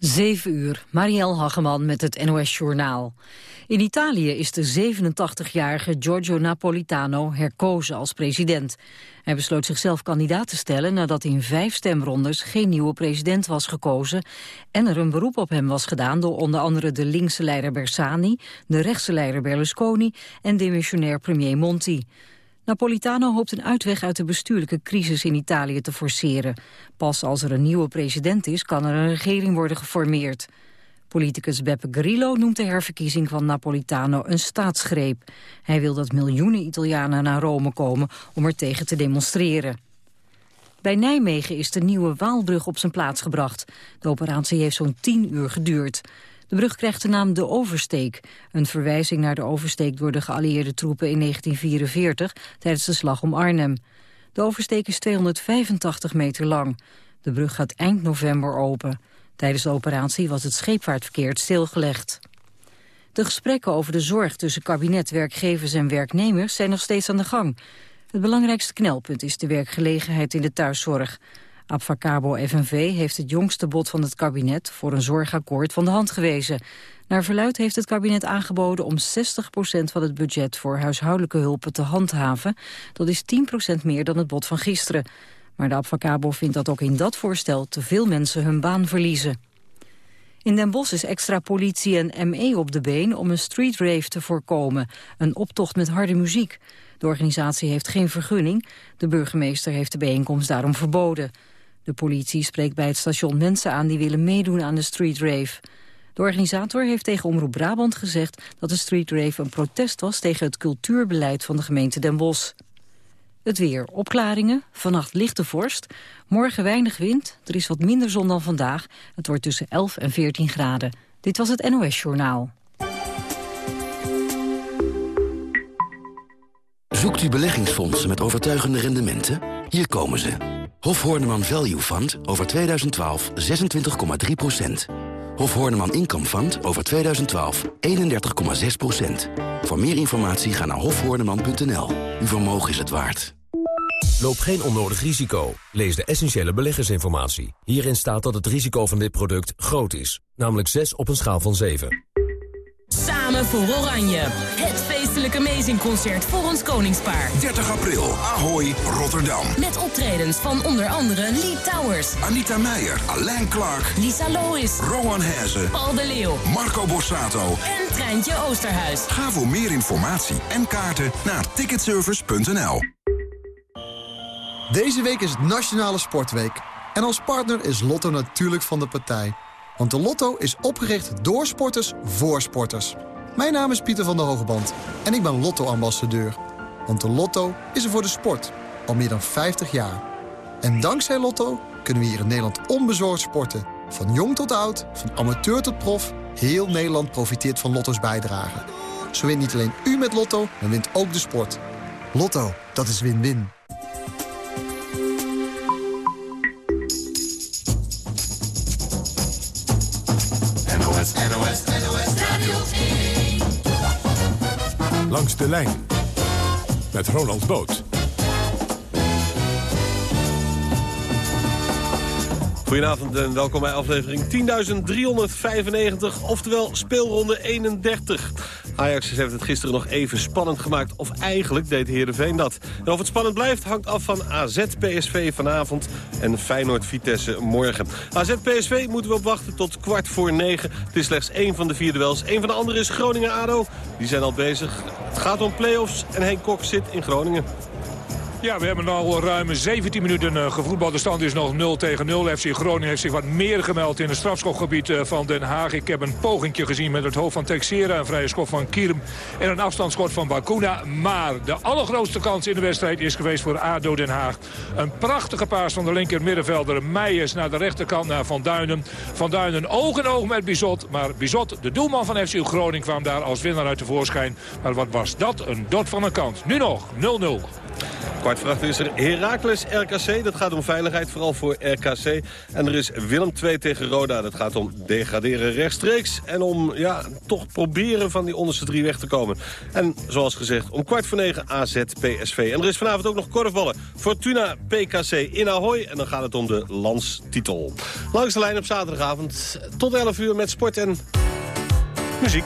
7 uur, Marielle Hageman met het NOS Journaal. In Italië is de 87-jarige Giorgio Napolitano herkozen als president. Hij besloot zichzelf kandidaat te stellen nadat in vijf stemrondes geen nieuwe president was gekozen en er een beroep op hem was gedaan door onder andere de linkse leider Bersani, de rechtse leider Berlusconi en demissionair premier Monti. Napolitano hoopt een uitweg uit de bestuurlijke crisis in Italië te forceren. Pas als er een nieuwe president is, kan er een regering worden geformeerd. Politicus Beppe Grillo noemt de herverkiezing van Napolitano een staatsgreep. Hij wil dat miljoenen Italianen naar Rome komen om er tegen te demonstreren. Bij Nijmegen is de nieuwe Waalbrug op zijn plaats gebracht. De operatie heeft zo'n tien uur geduurd. De brug krijgt de naam De Oversteek, een verwijzing naar de oversteek door de geallieerde troepen in 1944 tijdens de slag om Arnhem. De oversteek is 285 meter lang. De brug gaat eind november open. Tijdens de operatie was het scheepvaartverkeer stilgelegd. De gesprekken over de zorg tussen kabinet, werkgevers en werknemers zijn nog steeds aan de gang. Het belangrijkste knelpunt is de werkgelegenheid in de thuiszorg. Abfacabo FNV heeft het jongste bod van het kabinet voor een zorgakkoord van de hand gewezen. Naar verluid heeft het kabinet aangeboden om 60% van het budget voor huishoudelijke hulpen te handhaven. Dat is 10% meer dan het bod van gisteren. Maar de Abfacabo vindt dat ook in dat voorstel te veel mensen hun baan verliezen. In Den Bosch is extra politie en ME op de been om een streetrave te voorkomen. Een optocht met harde muziek. De organisatie heeft geen vergunning. De burgemeester heeft de bijeenkomst daarom verboden. De politie spreekt bij het station mensen aan die willen meedoen aan de Street Rave. De organisator heeft tegen Omroep Brabant gezegd dat de Street Rave een protest was tegen het cultuurbeleid van de gemeente Den Bosch. Het weer. Opklaringen. Vannacht lichte vorst. Morgen weinig wind. Er is wat minder zon dan vandaag. Het wordt tussen 11 en 14 graden. Dit was het NOS Journaal. Zoekt u beleggingsfondsen met overtuigende rendementen? Hier komen ze. Hof Horneman Value Fund over 2012 26,3% Hof Horneman Income Fund over 2012 31,6% Voor meer informatie ga naar hofhoorneman.nl. Uw vermogen is het waard. Loop geen onnodig risico. Lees de essentiële beleggersinformatie. Hierin staat dat het risico van dit product groot is. Namelijk 6 op een schaal van 7. Samen voor Oranje. Het feestelijke Amazing-concert voor ons koningspaar. 30 april, Ahoy, Rotterdam. Met optredens van onder andere Lee Towers. Anita Meijer, Alain Clark. Lisa Lois. Rowan Hezen. Paul de Leeuw. Marco Borsato. En Treintje Oosterhuis. Ga voor meer informatie en kaarten naar ticketservice.nl. Deze week is het Nationale Sportweek. En als partner is Lotto natuurlijk van de partij. Want de Lotto is opgericht door sporters voor sporters. Mijn naam is Pieter van der Hogeband en ik ben Lotto-ambassadeur. Want de Lotto is er voor de sport, al meer dan 50 jaar. En dankzij Lotto kunnen we hier in Nederland onbezorgd sporten. Van jong tot oud, van amateur tot prof, heel Nederland profiteert van Lotto's bijdrage. Zo wint niet alleen u met Lotto, maar wint ook de sport. Lotto, dat is win-win. Langs de lijn met Ronald Boot. Goedenavond en welkom bij aflevering 10.395, oftewel speelronde 31. Ajax heeft het gisteren nog even spannend gemaakt. Of eigenlijk deed Heerenveen dat. En of het spannend blijft hangt af van AZ-PSV vanavond en Feyenoord-Vitesse morgen. AZ-PSV moeten we op wachten tot kwart voor negen. Het is slechts één van de vier duels. Eén van de andere is Groningen-ADO. Die zijn al bezig. Het gaat om play-offs en Henk Kok zit in Groningen. Ja, we hebben al ruim 17 minuten uh, gevoetbald. De stand is nog 0 tegen 0. FC Groningen heeft zich wat meer gemeld in het strafschopgebied uh, van Den Haag. Ik heb een pogingje gezien met het hoofd van Texera. Een vrije schot van Kierm en een afstandsschot van Bakuna. Maar de allergrootste kans in de wedstrijd is geweest voor ADO Den Haag. Een prachtige paas van de linker middenvelder Meijers naar de rechterkant naar Van Duinen. Van Duinen oog in oog met Bizot. Maar Bizot, de doelman van FC Groningen, kwam daar als winnaar uit de voorschijn. Maar wat was dat? Een dot van een kant. Nu nog 0-0. Kwart voor is er Heracles RKC. Dat gaat om veiligheid, vooral voor RKC. En er is Willem 2 tegen Roda. Dat gaat om degraderen rechtstreeks. En om ja, toch proberen van die onderste drie weg te komen. En zoals gezegd, om kwart voor negen AZ PSV. En er is vanavond ook nog korfballen. Fortuna PKC in Ahoy. En dan gaat het om de landstitel. Langs de lijn op zaterdagavond tot 11 uur met sport en muziek.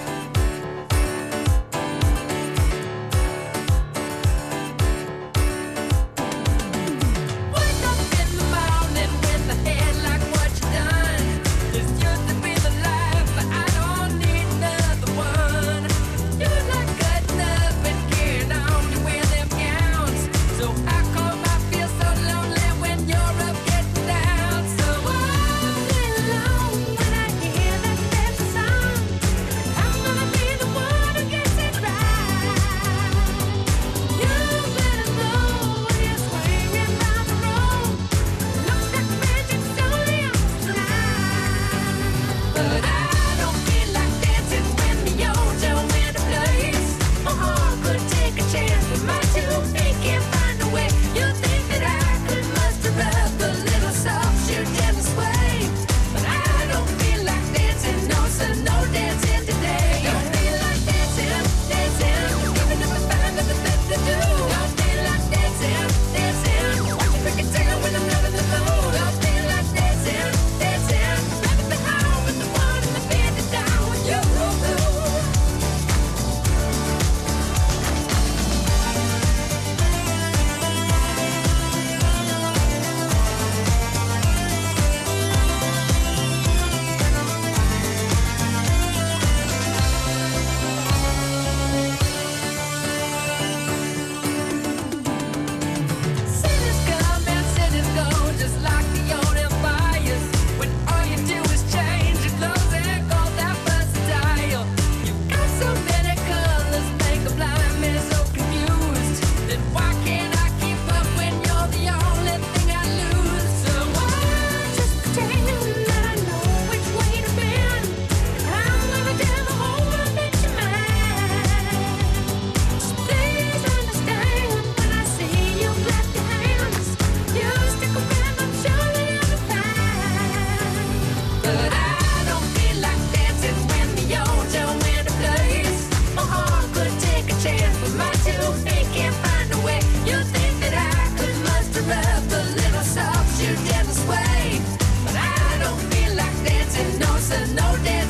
says no dance.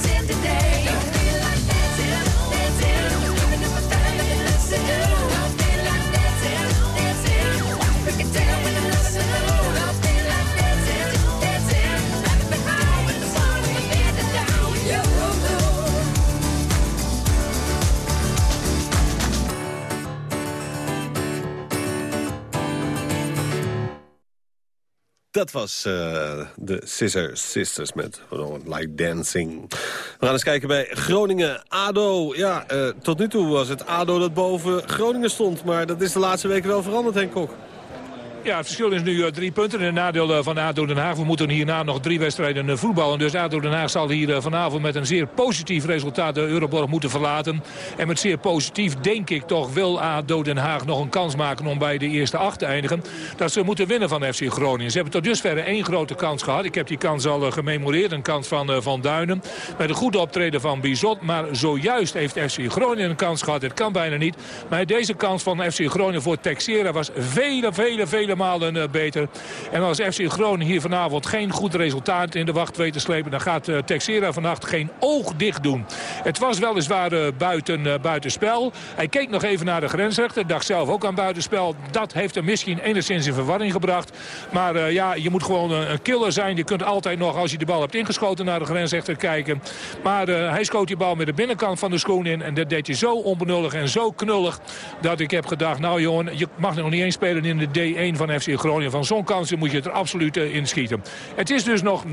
Dat was uh, de Scissor Sisters met Like Dancing. We gaan eens kijken bij Groningen-ADO. Ja, uh, tot nu toe was het ADO dat boven Groningen stond. Maar dat is de laatste weken wel veranderd, Henk Kok. Ja, het verschil is nu uh, drie punten. En het nadeel uh, van ADO Den Haag. We moeten hierna nog drie wedstrijden uh, voetballen. Dus ADO Den Haag zal hier vanavond met een zeer positief resultaat de Euroborg moeten verlaten. En met zeer positief denk ik toch wil ADO Den Haag nog een kans maken om bij de eerste acht te eindigen. Dat ze moeten winnen van FC Groningen. Ze hebben tot dusver één grote kans gehad. Ik heb die kans al gememoreerd. Een kans van Van Duinen. Met een goede optreden van Bizot. Maar zojuist heeft FC Groningen een kans gehad. Het kan bijna niet. Maar deze kans van FC Groningen voor Texera was vele, vele, vele malen uh, beter. En als FC Groningen hier vanavond geen goed resultaat in de wacht weet te slepen... dan gaat uh, Texera vannacht geen oog dicht doen. Het was weliswaar uh, buiten, buitenspel. Hij keek nog even naar de grensrechter. Dacht zelf ook aan buitenspel. Dat heeft hem misschien enigszins in verwarring gebracht. Maar ja, je moet gewoon een killer zijn. Je kunt altijd nog, als je de bal hebt ingeschoten, naar de grensrechter kijken. Maar hij schoot die bal met de binnenkant van de schoen in. En dat deed hij zo onbenullig en zo knullig... dat ik heb gedacht, nou jongen, je mag nog niet eens spelen in de D1 van van FC Groningen. Van zo'n kansen moet je er absoluut inschieten. Het is dus nog 0-0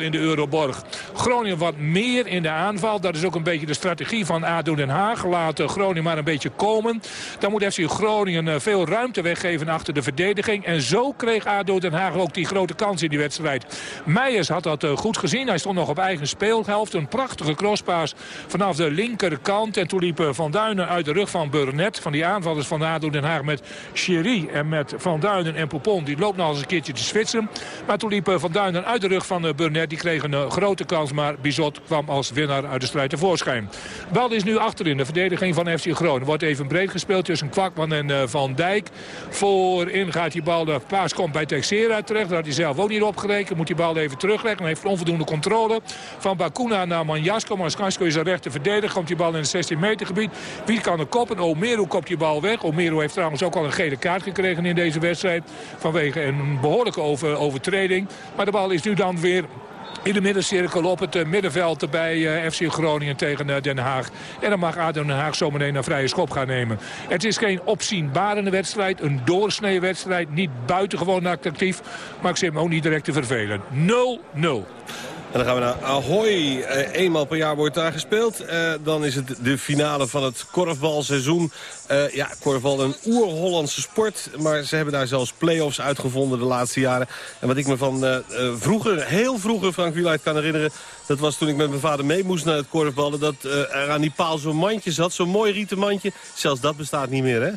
in de Euroborg. Groningen wat meer in de aanval. Dat is ook een beetje de strategie van ADO Den Haag. Laat Groningen maar een beetje komen. Dan moet FC Groningen veel ruimte weggeven achter de verdediging. En zo kreeg ADO Den Haag ook die grote kans in die wedstrijd. Meijers had dat goed gezien. Hij stond nog op eigen speelhelft. Een prachtige crosspaas vanaf de linkerkant. En toen liep Van Duinen uit de rug van Burnett. Van die aanvallers van ADO Den Haag met Cherie en met Van Duinen en Popon. Die loopt nog eens een keertje te switchen. Maar toen liep Van Duinen uit de rug van Burnett. Die kreeg een grote kans. Maar Bizot kwam als winnaar uit de strijd tevoorschijn. Bal is nu achterin. De verdediging van FC Groningen. Wordt even breed gespeeld tussen Kwakman en Van Dijk. Voorin gaat die bal. De paas komt bij Texera terecht. Daar had hij zelf ook niet opgerekend. Moet die bal even terugleggen. Hij heeft onvoldoende controle. Van Bakuna naar Manjasko. Manjasko is een rechter verdediger. Komt die bal in het 16 meter gebied. Wie kan er koppen? Omeru kopt die bal weg. Omeru heeft trouwens ook al een gele kaart gekregen in deze wedstrijd. Vanwege een behoorlijke over, overtreding. Maar de bal is nu dan weer in de middencirkel op het eh, middenveld bij eh, FC Groningen tegen eh, Den Haag. En dan mag ADO Den Haag zometeen een vrije schop gaan nemen. Het is geen opzienbarende wedstrijd, een doorsnee wedstrijd. Niet buitengewoon attractief, maar ik zit ook niet direct te vervelen. 0-0. En dan gaan we naar Ahoy. Uh, eenmaal per jaar wordt daar gespeeld. Uh, dan is het de finale van het korfbalseizoen. Uh, ja, korfbal een oer-Hollandse sport. Maar ze hebben daar zelfs play-offs uitgevonden de laatste jaren. En wat ik me van vroeger, heel vroeger, Frank Wieluid kan herinneren... dat was toen ik met mijn vader mee moest naar het korfballen... dat er aan die paal zo'n mandje zat, zo'n mooi rieten mandje. Zelfs dat bestaat niet meer, hè?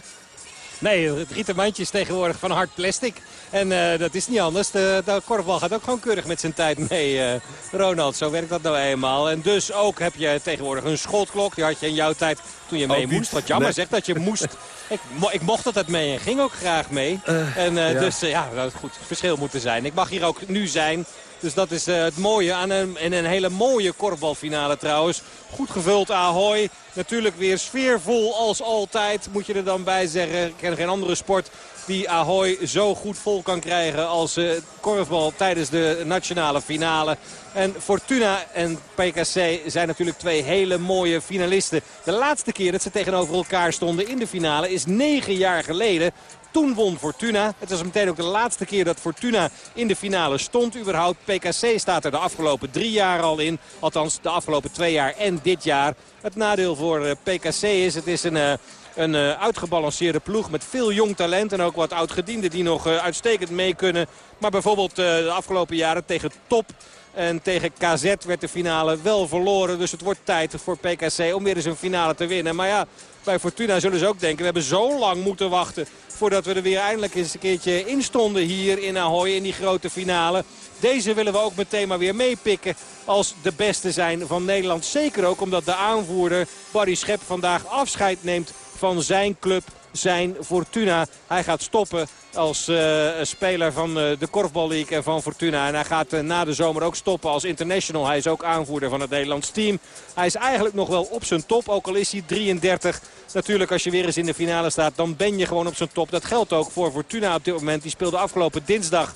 Nee, het rieten mandje is tegenwoordig van hard plastic. En uh, dat is niet anders. De, de korfbal gaat ook gewoon keurig met zijn tijd mee, uh, Ronald. Zo werkt dat nou eenmaal. En dus ook heb je tegenwoordig een schotklok. Die had je in jouw tijd toen je mee moest. Wat jammer nee. zegt dat je moest. ik, ik, mocht altijd mee en ging ook graag mee. Uh, en ja. dus ja, dat goed verschil moeten zijn. Ik mag hier ook nu zijn. Dus dat is uh, het mooie aan een, en een hele mooie korfbalfinale trouwens. Goed gevuld Ahoy. Natuurlijk weer sfeervol als altijd. Moet je er dan bij zeggen. Ik ken geen andere sport die Ahoy zo goed vol kan krijgen als uh, korfbal tijdens de nationale finale. En Fortuna en PKC zijn natuurlijk twee hele mooie finalisten. De laatste keer dat ze tegenover elkaar stonden in de finale is negen jaar geleden. Toen won Fortuna. Het was meteen ook de laatste keer dat Fortuna in de finale stond. Überhaupt PKC staat er de afgelopen drie jaar al in. Althans de afgelopen twee jaar en dit jaar. Het nadeel voor eh, PKC is, het is een... Uh, een uh, uitgebalanceerde ploeg met veel jong talent. En ook wat oudgedienden die nog uitstekend mee kunnen. Maar bijvoorbeeld de afgelopen jaren tegen Top en tegen KZ werd de finale wel verloren. Dus het wordt tijd voor PKC om weer eens een finale te winnen. Maar ja, bij Fortuna zullen ze ook denken... we hebben zo lang moeten wachten voordat we er weer eindelijk eens een keertje in stonden hier in Ahoy in die grote finale. Deze willen we ook meteen maar weer meepikken als de beste zijn van Nederland. Zeker ook omdat de aanvoerder Barry Schep vandaag afscheid neemt van zijn club zijn Fortuna. Hij gaat stoppen als uh, speler van uh, de Korfbal League en van Fortuna. En hij gaat uh, na de zomer ook stoppen als international. Hij is ook aanvoerder van het Nederlands team. Hij is eigenlijk nog wel op zijn top, ook al is hij 33. Natuurlijk als je weer eens in de finale staat, dan ben je gewoon op zijn top. Dat geldt ook voor Fortuna op dit moment. Die speelde afgelopen dinsdag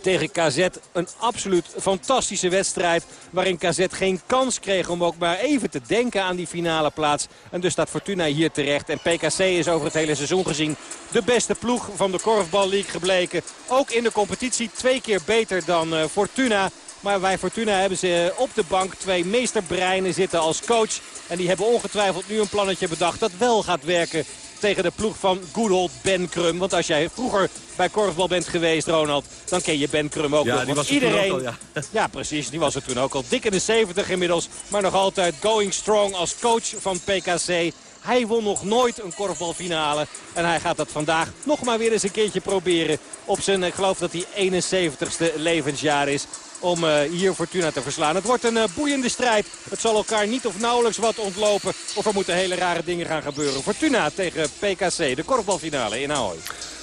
tegen KZ. Een absoluut fantastische wedstrijd. Waarin KZ geen kans kreeg om ook maar even te denken aan die finale plaats. En dus staat Fortuna hier terecht. En PKC is over het hele seizoen gezien de beste ploeg van de Korfbal League gebleken. Ook in de competitie twee keer beter dan uh, Fortuna. Maar bij Fortuna hebben ze op de bank twee meesterbreinen zitten als coach. En die hebben ongetwijfeld nu een plannetje bedacht dat wel gaat werken tegen de ploeg van Goodhold Ben Krum. Want als jij vroeger bij korfbal bent geweest, Ronald, dan ken je Ben Krum ook ja, nog. Die was iedereen... Al, ja. ja. precies. Die was er toen ook al. Dik in de 70 inmiddels. Maar nog altijd going strong als coach van PKC. Hij won nog nooit een korfbalfinale. En hij gaat dat vandaag nog maar weer eens een keertje proberen. Op zijn, ik geloof dat hij 71ste levensjaar is om uh, hier Fortuna te verslaan. Het wordt een uh, boeiende strijd. Het zal elkaar niet of nauwelijks wat ontlopen. Of er moeten hele rare dingen gaan gebeuren. Fortuna tegen PKC, de korfbalfinale in Ahoy.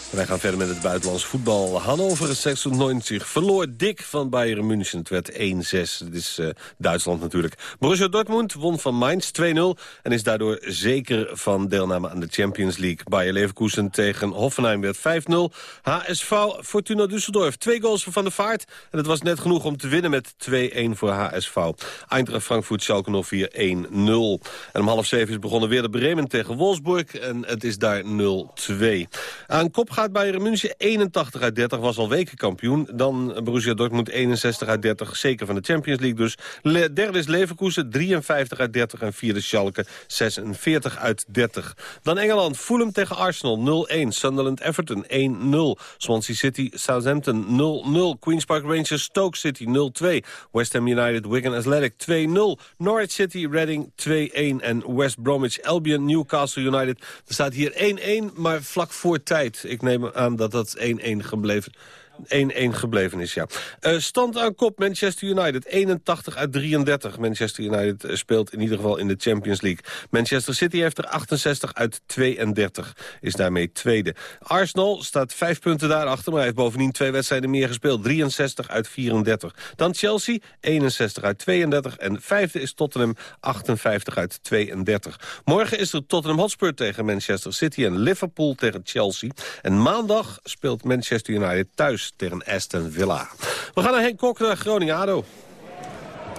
Wij gaan verder met het buitenlands voetbal. Hannover 96 verloor dik van Bayern München. Het werd 1-6. Het is uh, Duitsland natuurlijk. Borussia Dortmund won van Mainz 2-0... en is daardoor zeker van deelname aan de Champions League. Bayer Leverkusen tegen Hoffenheim werd 5-0. HSV Fortuna Düsseldorf. Twee goals van Van der Vaart. En het was net genoeg om te winnen met 2-1 voor HSV. Eintracht Frankfurt Schalke 04 1-0. En om half zeven is begonnen weer de Bremen tegen Wolfsburg. En het is daar 0-2. Aan kop gaat Bayern München 81 uit 30, was al wekenkampioen. Dan Borussia Dortmund 61 uit 30, zeker van de Champions League dus. Le derde is Leverkusen 53 uit 30 en vierde Schalke 46 uit 30. Dan Engeland, Fulham tegen Arsenal 0-1, Sunderland Everton 1-0, Swansea City Southampton 0-0, Queen's Park Rangers Stoke City 0-2, West Ham United Wigan Athletic 2-0, Norwich City Reading 2-1 en West Bromwich Albion Newcastle United. Er staat hier 1-1, maar vlak voor tijd. Ik neem aan dat dat 1-1 gebleven 1-1 gebleven is, ja. Uh, stand aan kop Manchester United, 81 uit 33. Manchester United uh, speelt in ieder geval in de Champions League. Manchester City heeft er 68 uit 32, is daarmee tweede. Arsenal staat vijf punten daarachter, maar heeft bovendien twee wedstrijden meer gespeeld. 63 uit 34. Dan Chelsea, 61 uit 32. En vijfde is Tottenham, 58 uit 32. Morgen is er Tottenham Hotspur tegen Manchester City en Liverpool tegen Chelsea. En maandag speelt Manchester United thuis tegen Aston Villa. We gaan naar Henk Kok naar Groningen-Ado.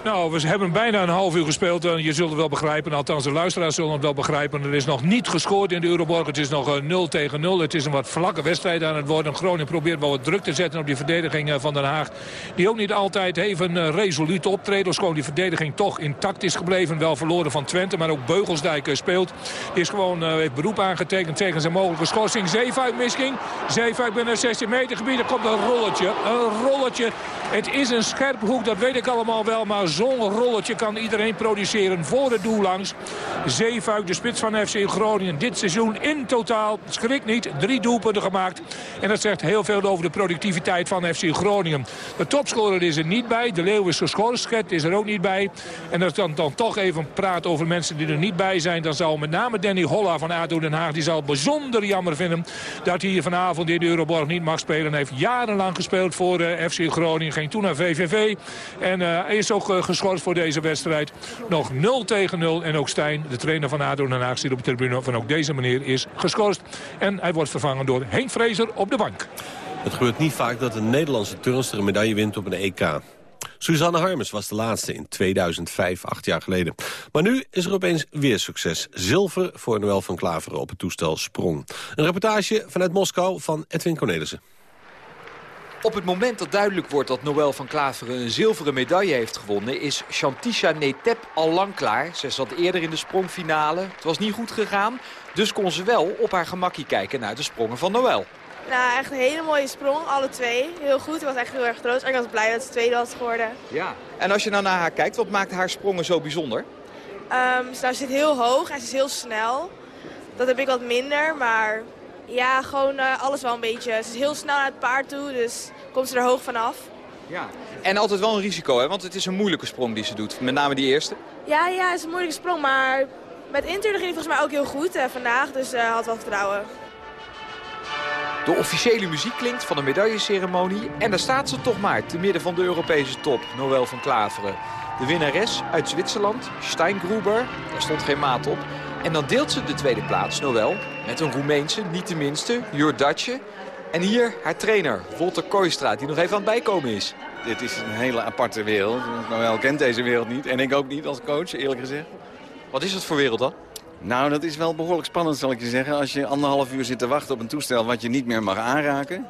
Nou, we hebben bijna een half uur gespeeld. En je zult het wel begrijpen, althans de luisteraars zullen het wel begrijpen. Er is nog niet gescoord in de Euroborg. Het is nog 0 eh, tegen 0. Het is een wat vlakke wedstrijd aan het worden. Groningen probeert wel wat druk te zetten op die verdediging eh, van Den Haag. Die ook niet altijd even uh, resoluut optreden. Als gewoon die verdediging toch intact is gebleven. Wel verloren van Twente, maar ook Beugelsdijk speelt. Is gewoon, heeft beroep aangetekend tegen zijn mogelijke schorsing. Zeefuik misschien. Zeefuik binnen 16 meter gebied. Er komt een rolletje. Een rolletje. Het is een scherp hoek, dat weet ik allemaal wel. Maar zo'n rolletje kan iedereen produceren voor het doel langs. Zeefuik, de spits van FC Groningen. Dit seizoen in totaal, schrik niet, drie doelpunten gemaakt. En dat zegt heel veel over de productiviteit van FC Groningen. De topscorer is er niet bij. De Leeuw is is er ook niet bij. En als dan, dan toch even praat over mensen die er niet bij zijn... dan zal met name Danny Holla van ADO Den Haag... die zal bijzonder jammer vinden dat hij hier vanavond in de Euroborg niet mag spelen. Hij heeft jarenlang gespeeld voor eh, FC Groningen. Ging toen naar VVV. En uh, is ook uh, geschorst voor deze wedstrijd. Nog 0 tegen 0. En ook Stijn, de trainer van ADO Den Haag, zit op de tribune. Van ook deze manier is geschorst. En hij wordt vervangen door Henk Vrezer op de bank. Het gebeurt niet vaak dat een Nederlandse turnster een medaille wint op een EK. Suzanne Harmes was de laatste in 2005, acht jaar geleden. Maar nu is er opeens weer succes. Zilver voor Noël van Klaveren op het toestel Sprong. Een reportage vanuit Moskou van Edwin Cornelissen. Op het moment dat duidelijk wordt dat Noël van Klaveren een zilveren medaille heeft gewonnen... is Chantisha Netep al lang klaar. Ze zat eerder in de sprongfinale. Het was niet goed gegaan, dus kon ze wel op haar gemakkie kijken naar de sprongen van Noël. Nou, echt een hele mooie sprong, alle twee. Heel goed, ik was echt heel erg trots. Ik was blij dat ze tweede was geworden. Ja. En als je nou naar haar kijkt, wat maakt haar sprongen zo bijzonder? Um, ze zit heel hoog en ze is heel snel. Dat heb ik wat minder, maar ja, gewoon uh, alles wel een beetje. Ze is heel snel naar het paard toe, dus komt ze er hoog vanaf. Ja. En altijd wel een risico, hè? want het is een moeilijke sprong die ze doet. Met name die eerste. Ja, ja, het is een moeilijke sprong, maar met Inter ging het volgens mij ook heel goed uh, vandaag. Dus uh, had wel vertrouwen. De officiële muziek klinkt van de medailleceremonie. En daar staat ze toch maar, te midden van de Europese top, Noël van Klaveren. De winnares uit Zwitserland, Steingruber, daar stond geen maat op. En dan deelt ze de tweede plaats, Noël, met een Roemeense, niet de minste, Jordatje. En hier haar trainer, Wolter Kooistra, die nog even aan het bijkomen is. Dit is een hele aparte wereld. Noël kent deze wereld niet en ik ook niet als coach, eerlijk gezegd. Wat is het voor wereld dan? Nou, dat is wel behoorlijk spannend, zal ik je zeggen. Als je anderhalf uur zit te wachten op een toestel wat je niet meer mag aanraken...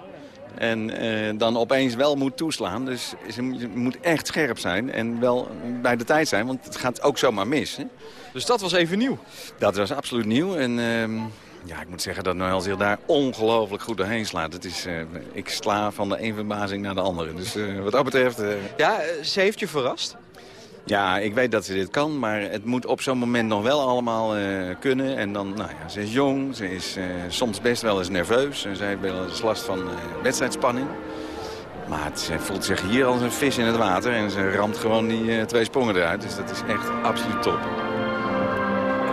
En eh, dan opeens wel moet toeslaan. Dus je moet echt scherp zijn en wel bij de tijd zijn, want het gaat ook zomaar mis. Hè? Dus dat was even nieuw? Dat was absoluut nieuw. En ehm, ja, ik moet zeggen dat Noël zich daar ongelooflijk goed doorheen slaat. Het is, uh, ik sla van de een verbazing naar de andere. Dus uh, wat dat betreft... Ja, ze heeft je verrast? Ja, ik weet dat ze dit kan, maar het moet op zo'n moment nog wel allemaal kunnen. En dan, nou ja, ze is jong, ze is soms best wel eens nerveus. En ze heeft wel eens last van wedstrijdspanning. Maar het, ze voelt zich hier als een vis in het water. En ze ramt gewoon die twee sprongen eruit. Dus dat is echt absoluut top.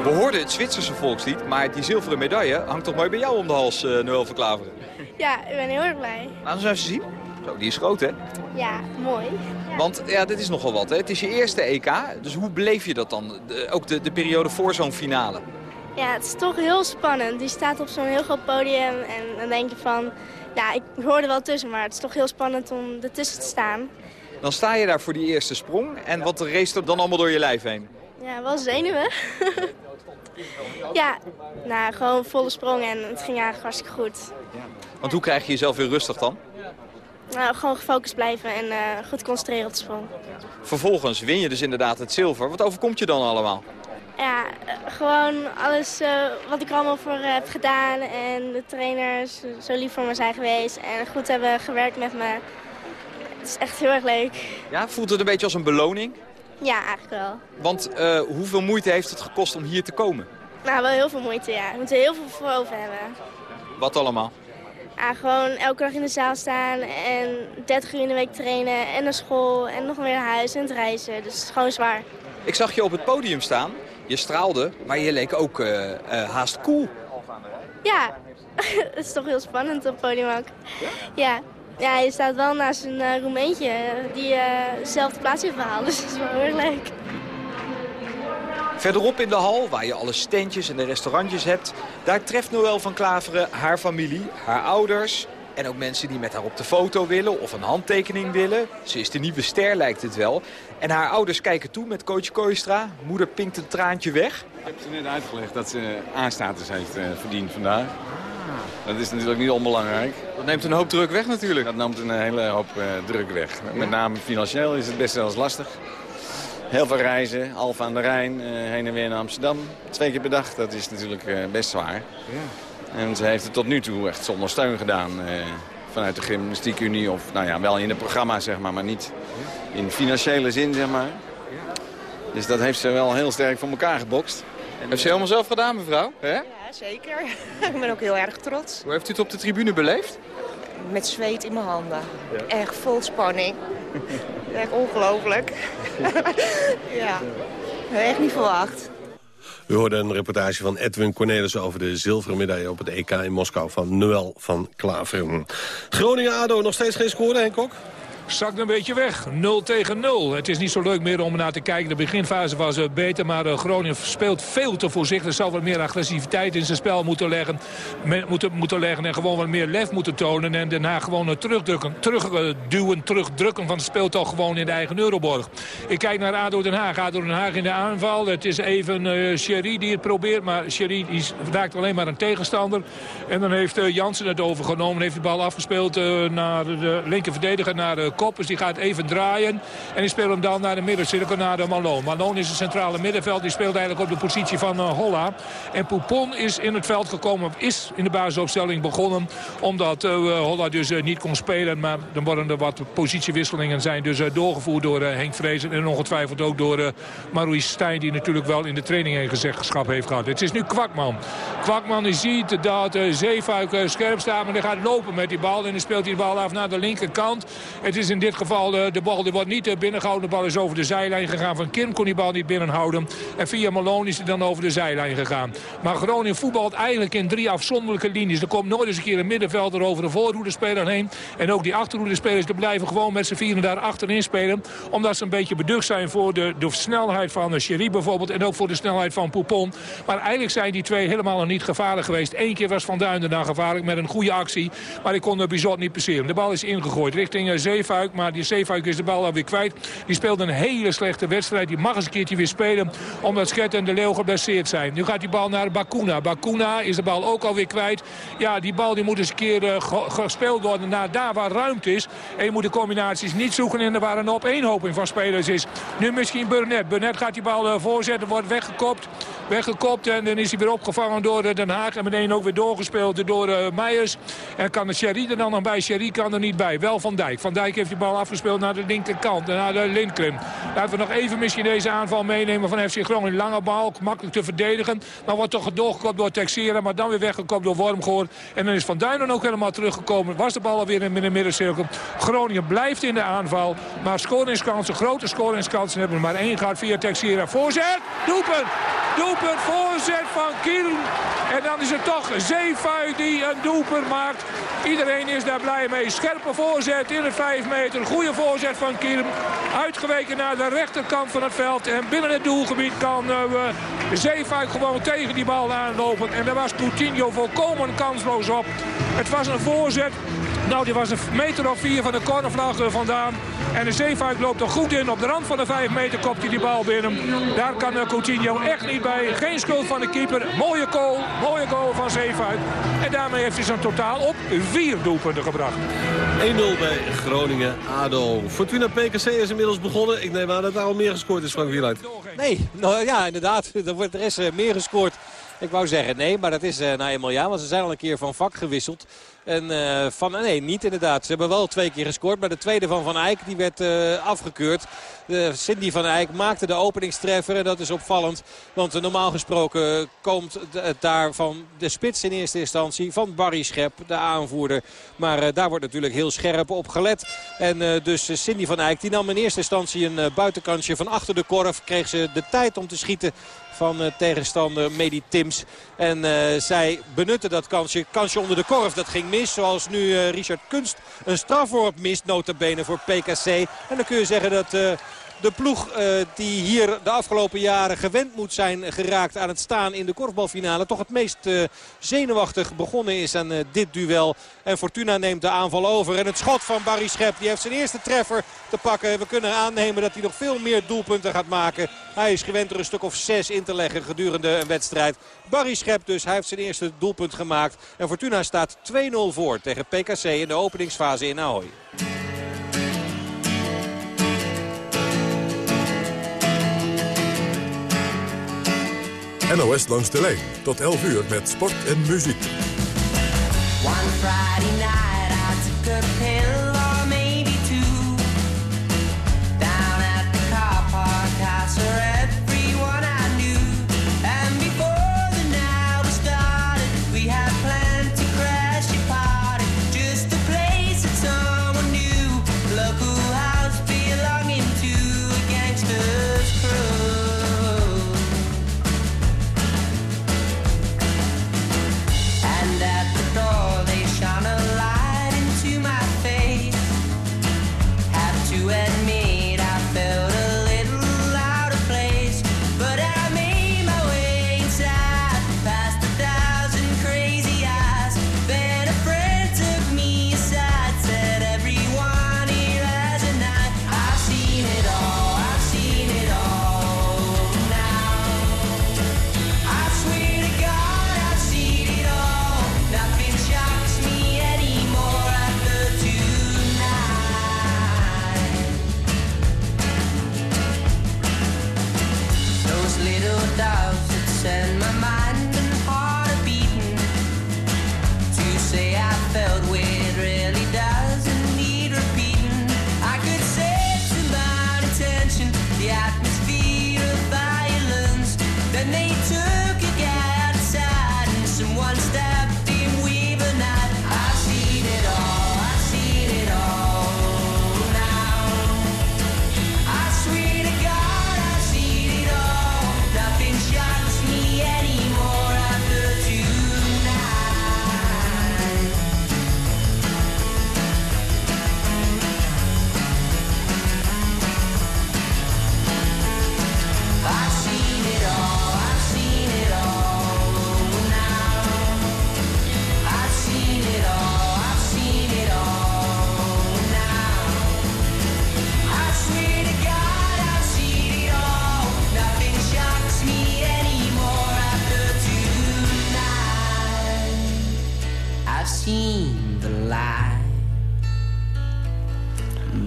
We hoorden het Zwitserse volkslied, maar die zilveren medaille hangt toch mooi bij jou om de hals, uh, Noël Verklaveren. Ja, ik ben heel erg blij. Laten we eens even zien. Zo, die is groot, hè? Ja, mooi. Ja. Want ja, dit is nogal wat, hè? Het is je eerste EK, dus hoe beleef je dat dan? De, ook de, de periode voor zo'n finale? Ja, het is toch heel spannend. Die staat op zo'n heel groot podium en dan denk je van... Ja, ik hoor er wel tussen, maar het is toch heel spannend om ertussen te staan. Dan sta je daar voor die eerste sprong en wat race er dan allemaal door je lijf heen? Ja, wel zenuwen. ja, nou, gewoon volle sprong en het ging eigenlijk hartstikke goed. Ja. Want hoe krijg je jezelf weer rustig dan? Nou, gewoon gefocust blijven en uh, goed concentreren op de sprong. Vervolgens win je dus inderdaad het zilver. Wat overkomt je dan allemaal? Ja, gewoon alles uh, wat ik er allemaal voor heb gedaan. En de trainers zo lief voor me zijn geweest. En goed hebben gewerkt met me. Het is echt heel erg leuk. Ja, voelt het een beetje als een beloning? Ja, eigenlijk wel. Want uh, hoeveel moeite heeft het gekost om hier te komen? Nou, wel heel veel moeite, ja. We moeten heel veel voor over hebben. Wat allemaal? Ja, gewoon elke dag in de zaal staan en 30 uur in de week trainen en naar school en nog weer naar huis en het reizen. Dus het is gewoon zwaar. Ik zag je op het podium staan. Je straalde, maar je leek ook uh, uh, haast cool. Ja, het is toch heel spannend op het podium ook. Ja? Ja, je staat wel naast een uh, Roemeentje die dezelfde plaats heeft gehaald. Dus dat is wel heel erg leuk. Verderop in de hal, waar je alle steentjes en de restaurantjes hebt... daar treft Noël van Klaveren haar familie, haar ouders... en ook mensen die met haar op de foto willen of een handtekening willen. Ze is de nieuwe ster, lijkt het wel. En haar ouders kijken toe met coach Kooistra. Moeder pinkt een traantje weg. Ik heb ze net uitgelegd dat ze aanstatus heeft uh, verdiend vandaag. Dat is natuurlijk niet onbelangrijk. Dat neemt een hoop druk weg natuurlijk. Dat neemt een hele hoop uh, druk weg. Met name financieel is het best wel eens lastig. Heel veel reizen, Alfa aan de Rijn, uh, heen en weer naar Amsterdam. Twee keer per dag, dat is natuurlijk uh, best zwaar. Ja. En ze heeft het tot nu toe echt zonder steun gedaan. Vanuit de gymnastiekunie of nou ja, wel in het programma zeg maar, maar niet in financiële zin zeg maar. Dus dat heeft ze wel heel sterk voor elkaar gebokst. En heeft ze helemaal zelf gedaan mevrouw? Hè? Ja, zeker. Ik ben ook heel erg trots. Hoe heeft u het op de tribune beleefd? Met zweet in mijn handen. Ja. Echt vol spanning. Echt ongelooflijk. ja, echt niet verwacht. U hoorde een reportage van Edwin Cornelissen over de zilveren medaille op het EK in Moskou van Noël van Klaveren. Groningen-ADO nog steeds geen score, Henk Kok? Zakt een beetje weg. 0 tegen 0. Het is niet zo leuk meer om naar te kijken. De beginfase was beter, maar uh, Groningen speelt veel te voorzichtig. Zal wat meer agressiviteit in zijn spel moeten leggen. Moeten, moeten leggen en gewoon wat meer lef moeten tonen. En daarna gewoon terugdrukken, terugduwen, terugdrukken van het speeltocht gewoon in de eigen Euroborg. Ik kijk naar ADO Den Haag. ADO Den Haag in de aanval. Het is even uh, Sherry die het probeert. Maar Sherry die raakt alleen maar een tegenstander. En dan heeft uh, Jansen het overgenomen. Heeft de bal afgespeeld naar de linker verdediger, naar Koppers. Die gaat even draaien. En die speelt hem dan naar de middencirkel, naar de Malone. Malone is het centrale middenveld. Die speelt eigenlijk op de positie van uh, Holla. En Poupon is in het veld gekomen. Is in de basisopstelling begonnen. Omdat uh, Holla dus uh, niet kon spelen. Maar dan worden er wat positiewisselingen zijn. Dus doorgevoerd door Henk Vrezen. En ongetwijfeld ook door Maurice Stijn. Die natuurlijk wel in de training een gezeggenschap heeft gehad. Het is nu Kwakman. Kwakman die ziet dat Zeefuik scherp staat. Maar hij gaat lopen met die bal. En dan speelt hij de bal af naar de linkerkant. Het is in dit geval de, de bal die wordt niet binnengehouden. De bal is over de zijlijn gegaan. Van Kim kon die bal niet binnenhouden. En via Malone is hij dan over de zijlijn gegaan. Maar Groningen voetbalt eigenlijk in drie afzonderlijke linies. Er komt nooit eens een keer een middenvelder over de voorhoedespeler heen. En ook die achterhoedespelers blijven gewoon met z'n vieren daar achterin spelen. Omdat ze een beetje beducht zijn voor de, de snelheid van Sherry bijvoorbeeld. En ook voor de snelheid van Poupon. Maar eigenlijk zijn die twee helemaal nog niet gevaarlijk geweest. Eén keer was Van Duinen dan gevaarlijk met een goede actie. Maar ik kon de Bizot niet passeren. De bal is ingegooid richting Maar die Zeefuik is de bal alweer kwijt. Die speelt een hele slechte wedstrijd. Die mag eens een keertje weer spelen. Omdat Schet en de Leeuw geblesseerd zijn. Nu gaat die bal naar Bakuna. Bakuna is de bal ook alweer kwijt. Ja, die bal die moet eens een keer uh, gespeeld worden naar daar waar ruimte is. En je moet de combinaties niet zoeken in waar een opeenhoping van spelers is. Nu misschien Burnett. Burnett gaat die bal uh, voorzetten. Wordt weggekopt. Weggekopt en dan is hij weer opgevangen door uh, Den Haag. En meteen ook weer doorgespeeld door Meijers. En kan de Sherry er dan nog bij? Sherry kan er niet bij. Wel Van Dijk. Van Dijk heeft die bal afgespeeld naar de linkerkant. Naar de Lindgren. Laten we nog even misschien deze aanval meenemen van FC Groningen. Lange bal, makkelijk te verdedigen. Maar wordt toch doorgekopt door Texera. Maar dan weer weggekopt door Wormgoor. En dan is Van Duinen ook helemaal teruggekomen. Was de bal alweer in de middencirkel. Groningen blijft in de aanval. Maar scoringskansen, grote scoringskansen hebben maar één gehad via Texera. Voorzet, doelpunt. Doelpunt, voorzet van Kiel. En dan is het toch Zeefuik die een doelpunt maakt. Iedereen is daar blij mee. Scherpe voorzet in het 5 meter. Goede voorzet van Kiel. Uitgeweken naar de rechterkant van het veld. En binnen het doelgebied kan uh, Zeefuik gewoon tegen die bal aanlopen. En daar was Coutinho volkomen kansloos op. Het was een voorzet Nou, die was een meter of vier van de cornervlag vandaan. En de Zeefuik loopt er goed in. Op de rand van de 5 meter kopt hij die bal binnen. Daar kan Coutinho echt niet bij. Geen schuld van de keeper. Mooie goal. Mooie goal van Zeefuik. En daarmee heeft hij zijn totaal op vier doelpunten gebracht. 1-0 bij Groningen. ADO. Fortuna PKC is inmiddels begonnen. Ik neem aan dat daar al meer gescoord is, Frank Wieluid. Nee, nou ja, inderdaad. Er wordt er is meer gescoord. Ik wou zeggen nee, maar dat is uh, nou eenmaal ja. Want ze zijn al een keer van vak gewisseld. En uh, van, nee, niet inderdaad. Ze hebben wel twee keer gescoord. Maar de tweede van Van Eyck die werd uh, afgekeurd. De Cindy van Eyck maakte de openingstreffer. En dat is opvallend. Want normaal gesproken komt het daar van de spits in eerste instantie. Van Barry Schep, de aanvoerder. Maar daar wordt natuurlijk heel scherp op gelet. En dus Cindy van Eyck die nam in eerste instantie een buitenkantje van achter de korf. Kreeg ze de tijd om te schieten van uh, tegenstander Medi Tims. En uh, zij benutten dat kansje. Kansje onder de korf, dat ging mis. Zoals nu uh, Richard Kunst een strafworp mist, notabene voor PKC. En dan kun je zeggen dat de ploeg uh, die hier de afgelopen jaren gewend moet zijn geraakt aan het staan in de korfbalfinale. Toch het meest uh, zenuwachtig begonnen is aan uh, dit duel. En Fortuna neemt de aanval over. En het schot van Barry Schep die heeft zijn eerste treffer te pakken. We kunnen aannemen dat hij nog veel meer doelpunten gaat maken. Hij is gewend er een stuk of zes in te leggen gedurende een wedstrijd. Barry Schep dus, hij heeft zijn eerste doelpunt gemaakt. En Fortuna staat 2-0 voor tegen PKC in de openingsfase in Ahoy. NOS langs de lijn. Tot 11 uur met sport en muziek.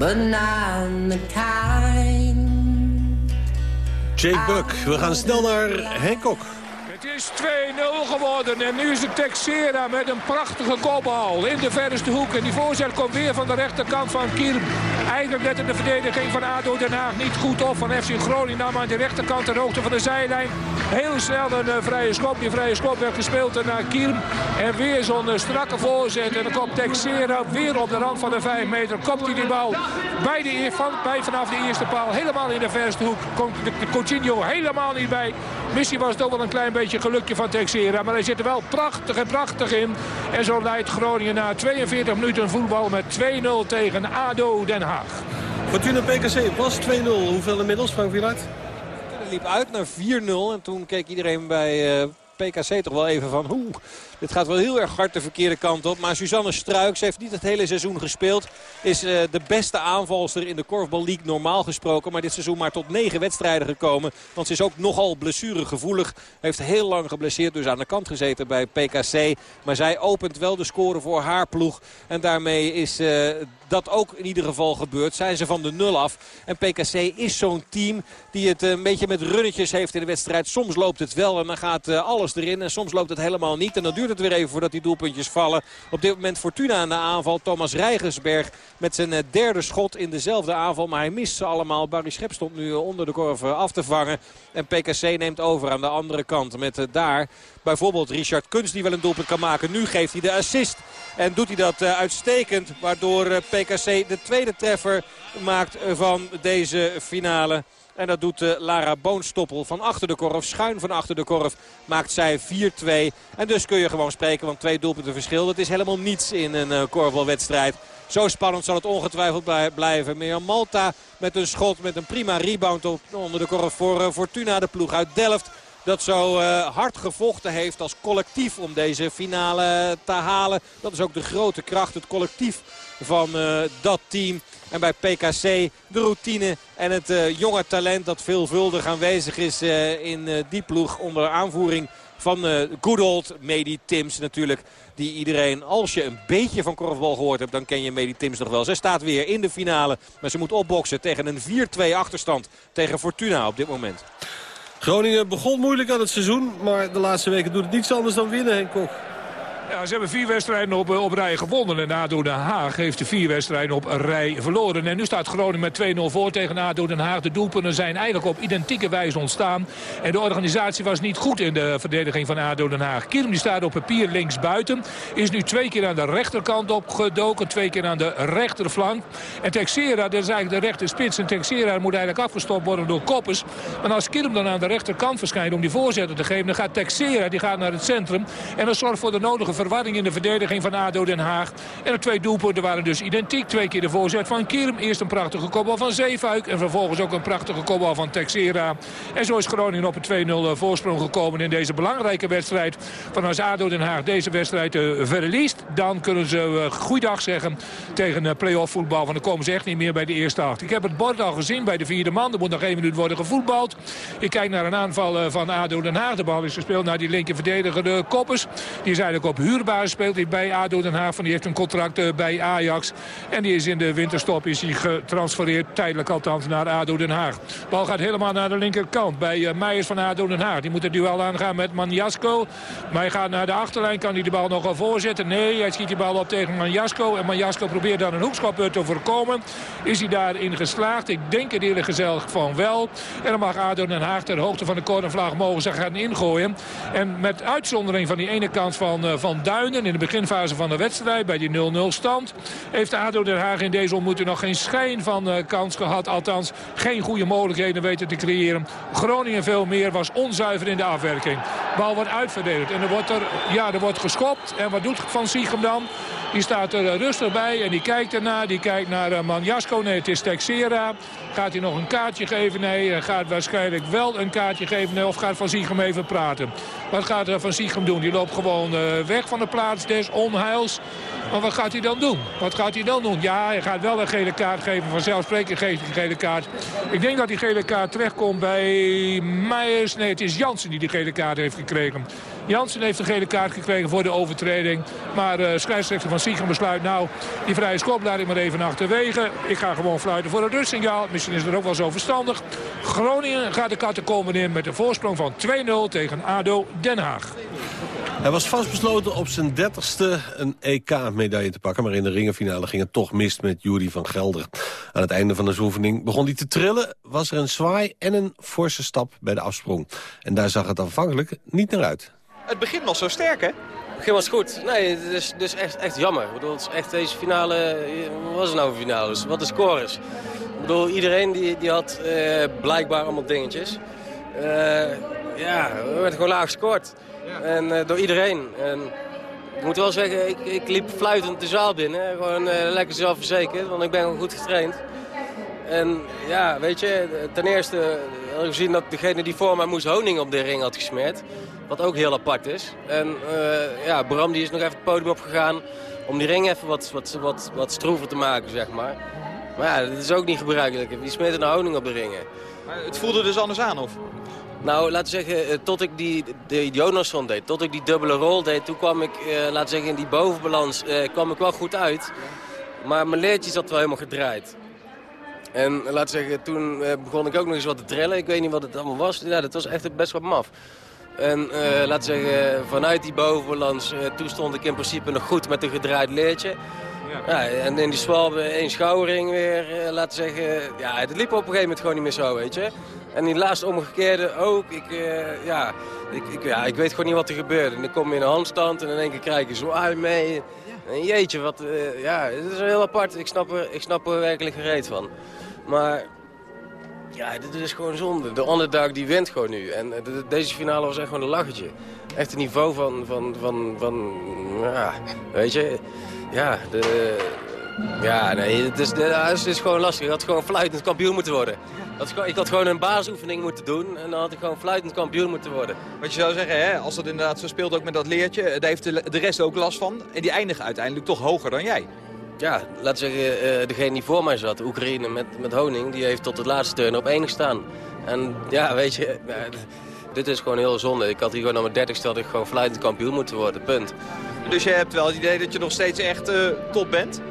But not the kind. Jake Buck. We gaan snel naar Kok. Het is 2-0 geworden en nu is het Texera met een prachtige kopbal in de verste hoek. En die voorzet komt weer van de rechterkant van Kierm. Eigenlijk lette de verdediging van ADO Haag niet goed op. Van FC Groningen nam aan de rechterkant de hoogte van de zijlijn. Heel snel een uh, vrije schop. Die vrije schop werd gespeeld naar Kierm. En weer zo'n uh, strakke voorzet. En dan komt Texera weer op de rand van de 5 meter. Kopt hij die bal bij, de, van, bij vanaf de eerste paal. Helemaal in de verste hoek. Komt de, de Coutinho helemaal niet bij. Misschien was het ook wel een klein beetje gelukje van Texera. Maar hij zit er wel prachtig en prachtig in. En zo leidt Groningen na 42 minuten voetbal met 2-0 tegen ADO Den Haag. Fortuna PKC was 2-0. Hoeveel inmiddels, Frank Wieluid? liep uit naar 4-0. En toen keek iedereen bij uh, PKC toch wel even van... Oeh, dit gaat wel heel erg hard de verkeerde kant op. Maar Suzanne Struiks heeft niet het hele seizoen gespeeld. Is uh, de beste aanvalster in de Korfbal League normaal gesproken. Maar dit seizoen maar tot negen wedstrijden gekomen. Want ze is ook nogal blessuregevoelig. Heeft heel lang geblesseerd dus aan de kant gezeten bij PKC. Maar zij opent wel de score voor haar ploeg. En daarmee is uh, dat ook in ieder geval gebeurd. Zijn ze van de nul af. En PKC is zo'n team die het een beetje met runnetjes heeft in de wedstrijd. Soms loopt het wel en dan gaat alles erin. En soms loopt het helemaal niet. En dan duurt het weer even voordat die doelpuntjes vallen. Op dit moment Fortuna aan de aanval. Thomas Rijgersberg met zijn uh, derde schot in dezelfde aanval. Maar hij mist ze allemaal. Barry Schep stond nu onder de korf af te vangen. En PKC neemt over aan de andere kant. Met daar bijvoorbeeld Richard Kunst die wel een doelpunt kan maken. Nu geeft hij de assist. En doet hij dat uitstekend. Waardoor PKC de tweede treffer maakt van deze finale. En dat doet uh, Lara Boonstoppel van achter de korf. Schuin van achter de korf maakt zij 4-2. En dus kun je gewoon spreken van twee doelpunten verschil. Dat is helemaal niets in een uh, korfbalwedstrijd. Zo spannend zal het ongetwijfeld blijven. Meer Malta met een schot met een prima rebound onder de korf voor uh, Fortuna. De ploeg uit Delft dat zo uh, hard gevochten heeft als collectief om deze finale te halen. Dat is ook de grote kracht, het collectief van uh, dat team. En bij PKC de routine en het uh, jonge talent dat veelvuldig aanwezig is in die ploeg onder aanvoering van good old Medi Tims natuurlijk. Die iedereen, als je een beetje van korfbal gehoord hebt, dan ken je Medi Tims nog wel. Zij staat weer in de finale, maar ze moet opboksen tegen een 4-2 achterstand tegen Fortuna op dit moment. Groningen begon moeilijk aan het seizoen, maar de laatste weken doet het niets anders dan winnen, Henk Kok. Ja, ze hebben vier wedstrijden op, op rij gewonnen. En ADO Den Haag heeft de vier wedstrijden op rij verloren. En nu staat Groningen met 2-0 voor tegen ADO Den Haag. De doelpunten zijn eigenlijk op identieke wijze ontstaan. En de organisatie was niet goed in de verdediging van ADO Den Haag. Kirm die staat op papier links buiten. Is nu twee keer aan de rechterkant opgedoken. Twee keer aan de rechterflank. En Texera, dat is eigenlijk de rechterspits. En Texera moet eigenlijk afgestopt worden door Koppers. Maar als Kirm dan aan de rechterkant verschijnt om die voorzetten te geven... dan gaat Texera die gaat naar het centrum. En dat zorgt voor de nodige verwarring in de verdediging van ADO Den Haag. En de twee doelpunten waren dus identiek. Twee keer de voorzet van Kirm. Eerst een prachtige kopbal van Zeefuik. En vervolgens ook een prachtige kopbal van Texera. En zo is Groningen op een 2-0 voorsprong gekomen in deze belangrijke wedstrijd. Van als ADO Den Haag deze wedstrijd uh, verliest... dan kunnen ze uh, goeiedag zeggen tegen play-off voetbal. Want dan komen ze echt niet meer bij de eerste acht. Ik heb het bord al gezien bij de vierde man. Er moet nog één minuut worden gevoetbald. Ik kijk naar een aanval van ADO Den Haag. De bal is gespeeld naar die linker verdediger de Koppers. Die is eigenlijk op huurbasis speelt hij bij ADO Den Haag. Van die heeft een contract uh, bij Ajax. En die is in de winterstop is hij getransfereerd. Tijdelijk althans naar ADO Den Haag. Bal gaat helemaal naar de linkerkant. Bij uh, Meijers van ADO Den Haag. Die moet het duel aangaan met Manjasko. Maar hij gaat naar de achterlijn. Kan hij de bal nogal voorzetten? Nee, hij schiet die bal op tegen Manjasko. En Manjasko probeert dan een hoekschop te voorkomen. Is hij daarin geslaagd? Ik denk het eerlijk gezegd van wel. En dan mag ADO Den Haag ter hoogte van de cornervlag mogen ze gaan ingooien. En met uitzondering van die ene kant van, uh, Duinen in de beginfase van de wedstrijd bij die 0-0 stand. Heeft ADO Den Haag in deze ontmoeting nog geen schijn van uh, kans gehad. Althans geen goede mogelijkheden weten te creëren. Groningen veel meer was onzuiver in de afwerking. Bal wordt uitverdedigd en er wordt, er, ja, er wordt geschopt. En wat doet Van Siegem dan? Die staat er rustig bij en die kijkt ernaar. Die kijkt naar uh, Manjasko. Nee, het is Texera. Gaat hij nog een kaartje geven? Nee, hij gaat waarschijnlijk wel een kaartje geven. Nee, of gaat Van Siegem even praten? Wat gaat Van Siegem doen? Die loopt gewoon uh, weg van de plaats des onheils. Maar wat gaat hij dan doen? Wat gaat hij dan doen? Ja, hij gaat wel een gele kaart geven. Vanzelfsprekend geeft hij een gele kaart. Ik denk dat die gele kaart terechtkomt bij Meijers. Nee, het is Jansen die die gele kaart heeft gekregen. Jansen heeft een gele kaart gekregen voor de overtreding. Maar uh, scheidsrechter van Siegem besluit nou, die vrije schop laat ik maar even achterwege. Ik ga gewoon fluiten voor het rustsignaal. Misschien is dat ook wel zo verstandig. Groningen gaat de katten komen in met een voorsprong van 2-0 tegen ADO Den Haag. Hij was vastbesloten op zijn dertigste een EK-medaille te pakken... maar in de ringenfinale ging het toch mis met Jury van Gelder. Aan het einde van de oefening begon hij te trillen... was er een zwaai en een forse stap bij de afsprong. En daar zag het aanvankelijk niet naar uit. Het begin was zo sterk, hè? Het begin was goed. Nee, het is dus echt, echt jammer. Ik bedoel, het is echt deze finale... Wat was het nou voor finales? Wat de score is? Ik bedoel, iedereen die, die had uh, blijkbaar allemaal dingetjes. Uh, ja, we werden gewoon laag gescoord. Ja. En uh, door iedereen. En ik moet wel zeggen, ik, ik liep fluitend de zaal binnen. Gewoon lekker zelfverzekerd, want ik ben gewoon goed getraind. En ja, weet je, ten eerste had ik gezien dat degene die voor mij moest honing op de ring had gesmeerd. Wat ook heel apart is. En eh, ja, Bram die is nog even het podium opgegaan om die ring even wat, wat, wat, wat stroever te maken, zeg maar. Maar ja, dat is ook niet gebruikelijk. Wie smeert er nou honing op de ringen? Maar het voelde dus anders aan, of? Nou, laten we zeggen, eh, tot ik die, die Jonasson deed, tot ik die dubbele rol deed... toen kwam ik, eh, laten we zeggen, in die bovenbalans eh, kwam ik wel goed uit. Maar mijn leertje zat wel helemaal gedraaid. En laten we zeggen, toen eh, begon ik ook nog eens wat te trillen. Ik weet niet wat het allemaal was. Ja, dat was echt best wel maf. En eh laten we zeggen, vanuit die bovenbalans, eh, toen stond ik in principe nog goed met een gedraaid leertje. Ja, en in die zwalbe één schouwering weer, eh, laten we zeggen... Ja, het liep op een gegeven moment gewoon niet meer zo, weet je. En die laatste omgekeerde ook. Ik, eh, ja, ik, ik, ja, ik weet gewoon niet wat er gebeurde. En ik kom in een handstand en in één keer krijg ik een zwaai mee. En jeetje, wat, eh, ja, het is heel apart. Ik snap, er, ik snap er werkelijk gereed van. Maar ja, dit is gewoon zonde. De underdog die wint gewoon nu. En de- deze finale was echt gewoon een lachertje. Echt een niveau van, van, van, van ja, weet je, ja, de, ja, nee, het is, de- het is gewoon lastig. Ik had gewoon fluitend kampioen moeten worden. Dat ik had gewoon een basisoefening moeten doen en dan had ik gewoon fluitend kampioen moeten worden. Wat je zou zeggen, hè, als dat inderdaad zo speelt ook met dat leertje... daar heeft de, de rest ook last van. En die eindigen uiteindelijk toch hoger dan jij. Ja, laten we zeggen, eh, degene die voor mij zat, Oekraïne met, met honing, die heeft tot het laatste turn op één gestaan. En ja, weet je, d- dit is gewoon heel zonde. Ik had hier gewoon aan mijn dertigste had ik gewoon fluitend kampioen moeten worden, punt. Dus je hebt wel het idee dat je nog steeds echt eh, top bent?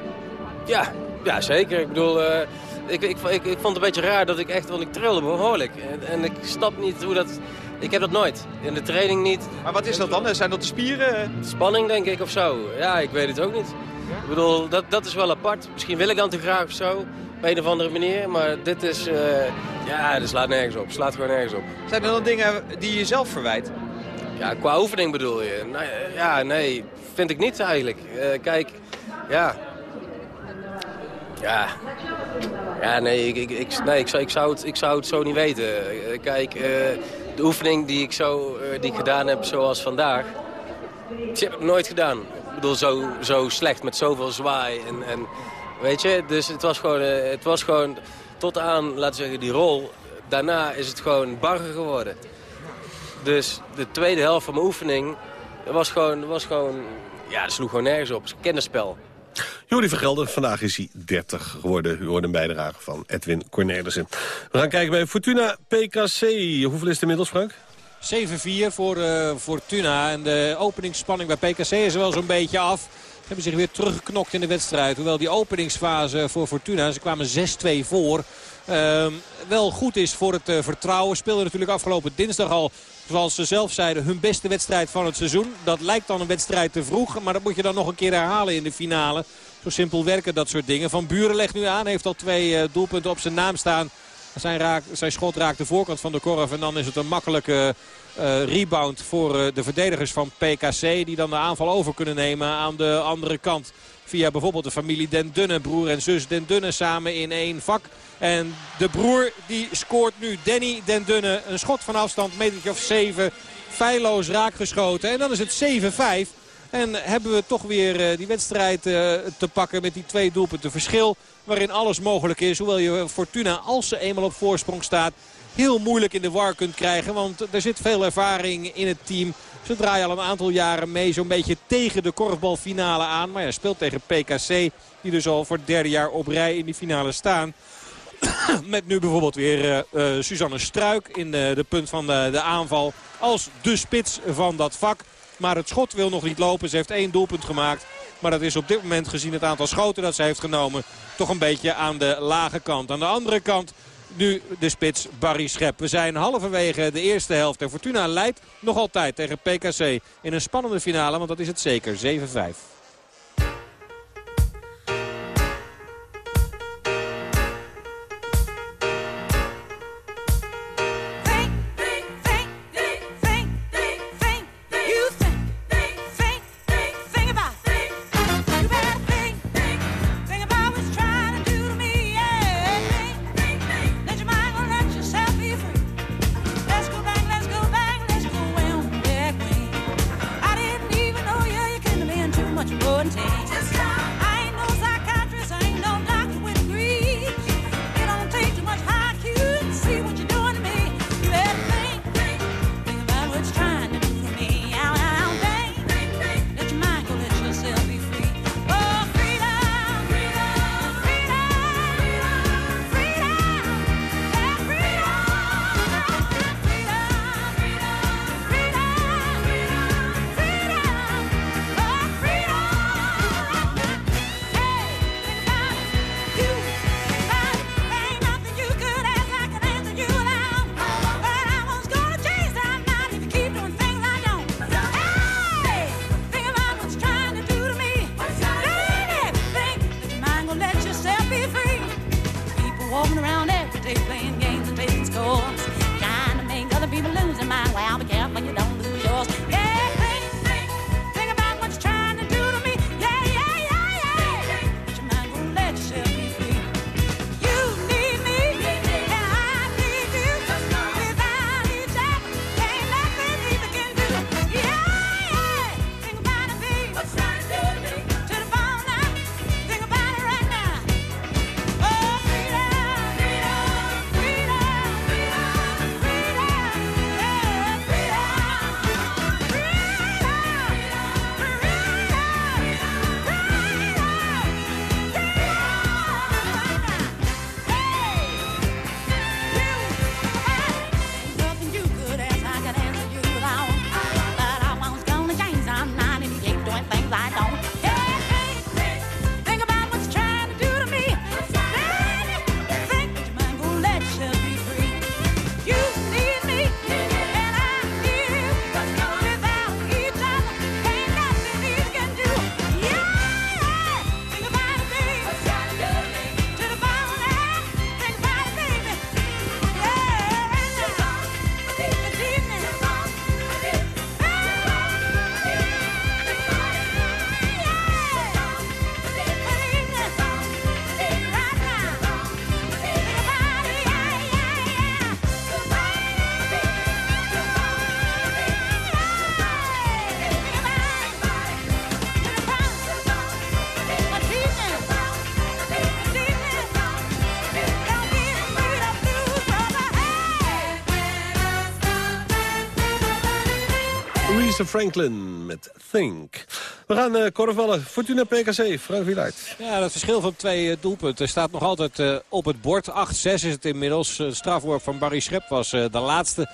Ja, ja zeker. Ik bedoel, eh, ik, ik, ik, ik vond het een beetje raar dat ik echt, want ik trilde behoorlijk. En, en ik snap niet hoe dat, ik heb dat nooit. In de training niet. Maar wat is dat dan? Zijn dat de spieren? Spanning denk ik of zo. Ja, ik weet het ook niet. Ik bedoel, dat, dat is wel apart. Misschien wil ik dan te graag of zo. Op een of andere manier. Maar dit is, eh, ja, dit slaat nergens op. Slaat gewoon nergens op. Zijn er dan dingen die je jezelf verwijt? Ja, qua oefening bedoel je? Nou, ja, nee, vind ik niet eigenlijk. Eh, kijk, ja. Ja. Ja, nee, ik, ik, ik, nee ik, zou, ik, zou het, ik zou het zo niet weten. Kijk, de oefening die ik, zo, die ik gedaan heb zoals vandaag... Die heb ik nooit gedaan. Ik bedoel, zo, zo slecht met zoveel zwaai. En, en, weet je, dus het was, gewoon, eh, het was gewoon tot aan, laten we zeggen, die rol. Daarna is het gewoon bagger geworden. Dus de tweede helft van mijn oefening was gewoon, was gewoon ja, dat sloeg gewoon nergens op. Het kennisspel. Jori Vergelder, vandaag is hij 30 geworden. U hoorde een bijdrage van Edwin Cornelissen. We gaan kijken bij Fortuna PKC. Hoeveel is het inmiddels, Frank? 7-4 voor eh, Fortuna. En de openingsspanning bij PKC is wel zo'n beetje af. Hebben zich weer teruggeknokt in de wedstrijd. Hoewel die openingsfase voor Fortuna, ze kwamen 6-2 voor... ehm, wel goed is voor het eh, vertrouwen. Speelden natuurlijk afgelopen dinsdag al, zoals ze zelf zeiden, hun beste wedstrijd van het seizoen. Dat lijkt dan een wedstrijd te vroeg, maar dat moet je dan nog een keer herhalen in de finale. Zo simpel werken dat soort dingen. Van Buren legt nu aan, heeft al twee eh, doelpunten op zijn naam staan. Zijn, raak, zijn schot raakt de voorkant van de korf. En dan is het een makkelijke eh, rebound voor eh, de verdedigers van PKC. Die dan de aanval over kunnen nemen aan de andere kant. Via bijvoorbeeld de familie Den Dunne. Broer en zus Den Dunne samen in één vak. En de broer die scoort nu. Danny Den Dunne. Een schot van afstand. Metertje of 7. Feilloos raakgeschoten. En dan is het 7-5. En hebben we toch weer eh, die wedstrijd te pakken met die twee doelpunten verschil. Waarin alles mogelijk is. Hoewel je Fortuna, als ze eenmaal op voorsprong staat, heel moeilijk in de war kunt krijgen. Want er zit veel ervaring in het team. Ze draaien al een aantal jaren mee zo'n beetje tegen de korfbalfinale aan. Maar ja, speelt tegen PKC. Die dus al voor het derde jaar op rij in die finale staan. Met nu bijvoorbeeld weer eh, Suzanne Struik in de, de punt van de aanval. Als de spits van dat vak. Maar het schot wil nog niet lopen. Ze heeft één doelpunt gemaakt. Maar dat is op dit moment gezien het aantal schoten dat ze heeft genomen... toch een beetje aan de lage kant. Aan de andere kant nu de spits Barry Schep. We zijn halverwege de eerste helft. En Fortuna leidt nog altijd tegen PKC in een spannende finale. Want dat is het zeker. 7-5. Louise Franklin met Think. We gaan uh. Fortuna PKC, Frank Wieluid. Ja, dat verschil van twee uh, doelpunten staat nog altijd uh, op het bord. 8-6 is het inmiddels. De strafworp van Barry Schrep was de laatste,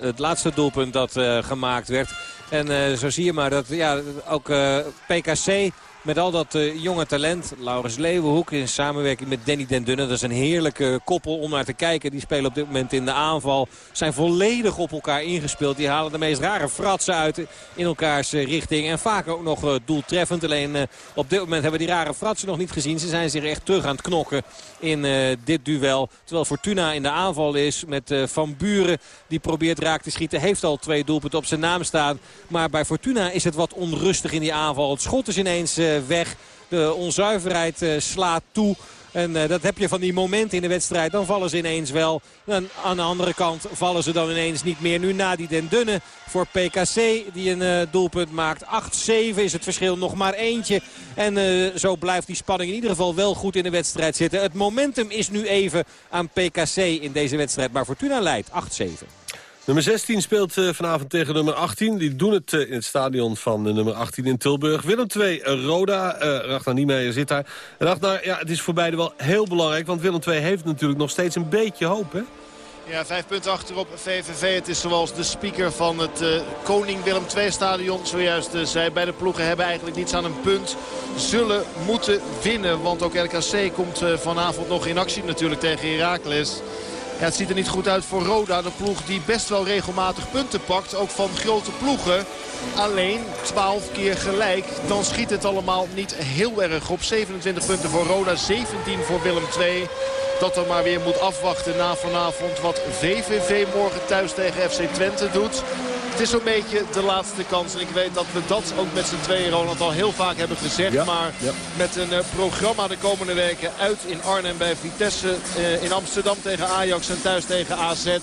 het laatste doelpunt dat gemaakt werd. En zo zie je maar dat ja, ook PKC met al dat uh, jonge talent. Laurens Leeuwenhoek in samenwerking met Danny Den Dunne. Dat is een heerlijke koppel om naar te kijken. Die spelen op dit moment in de aanval. Zijn volledig op elkaar ingespeeld. Die halen de meest rare fratsen uit in elkaars uh, richting. En vaak ook nog doeltreffend. Alleen op dit moment hebben we die rare fratsen nog niet gezien. Ze zijn zich echt terug aan het knokken in dit duel. Terwijl Fortuna in de aanval is met Van Buren. Die probeert raak te schieten. Heeft al twee doelpunten op zijn naam staan. Maar bij Fortuna is het wat onrustig in die aanval. Het schot is ineens weg. De onzuiverheid eh, slaat toe. En uh, dat heb je van die momenten in de wedstrijd. Dan vallen ze ineens wel. En aan de andere kant vallen ze dan ineens niet meer. Nu na die Den Dunne voor PKC die een doelpunt maakt. 8-7 is het verschil nog maar eentje. En zo blijft die spanning in ieder geval wel goed in de wedstrijd zitten. Het momentum is nu even aan PKC in deze wedstrijd. Maar Fortuna leidt 8-7. Nummer 16 speelt uh, vanavond tegen nummer 18. Die doen het uh, in het stadion van uh, nummer 18 in Tilburg. Willem 2, Roda. Ragnar Niemeyer zit daar. Ragnar, ja, het is voor beide wel heel belangrijk. Want Willem 2 heeft natuurlijk nog steeds een beetje hoop, hè? Ja, vijf punten achter op VVV. Het is zoals de speaker van het uh, Koning Willem II stadion zojuist uh, zei. Beide ploegen hebben eigenlijk niets aan een punt. Zullen moeten winnen. Want ook RKC komt uh, vanavond nog in actie natuurlijk tegen Heracles. Ja, het ziet er niet goed uit voor Roda. De ploeg die best wel regelmatig punten pakt. Ook van grote ploegen. Alleen 12 keer gelijk. Dan schiet het allemaal niet heel erg op. 27 punten voor Roda. 17 voor Willem II. Dat er maar weer moet afwachten na vanavond wat VVV morgen thuis tegen FC Twente doet. Het is zo'n beetje de laatste kans. En ik weet dat we dat ook met z'n tweeën, Ronald, al heel vaak hebben gezegd. maar met een uh, programma de komende weken uit in Arnhem bij Vitesse. Uh, in Amsterdam tegen Ajax en thuis tegen AZ.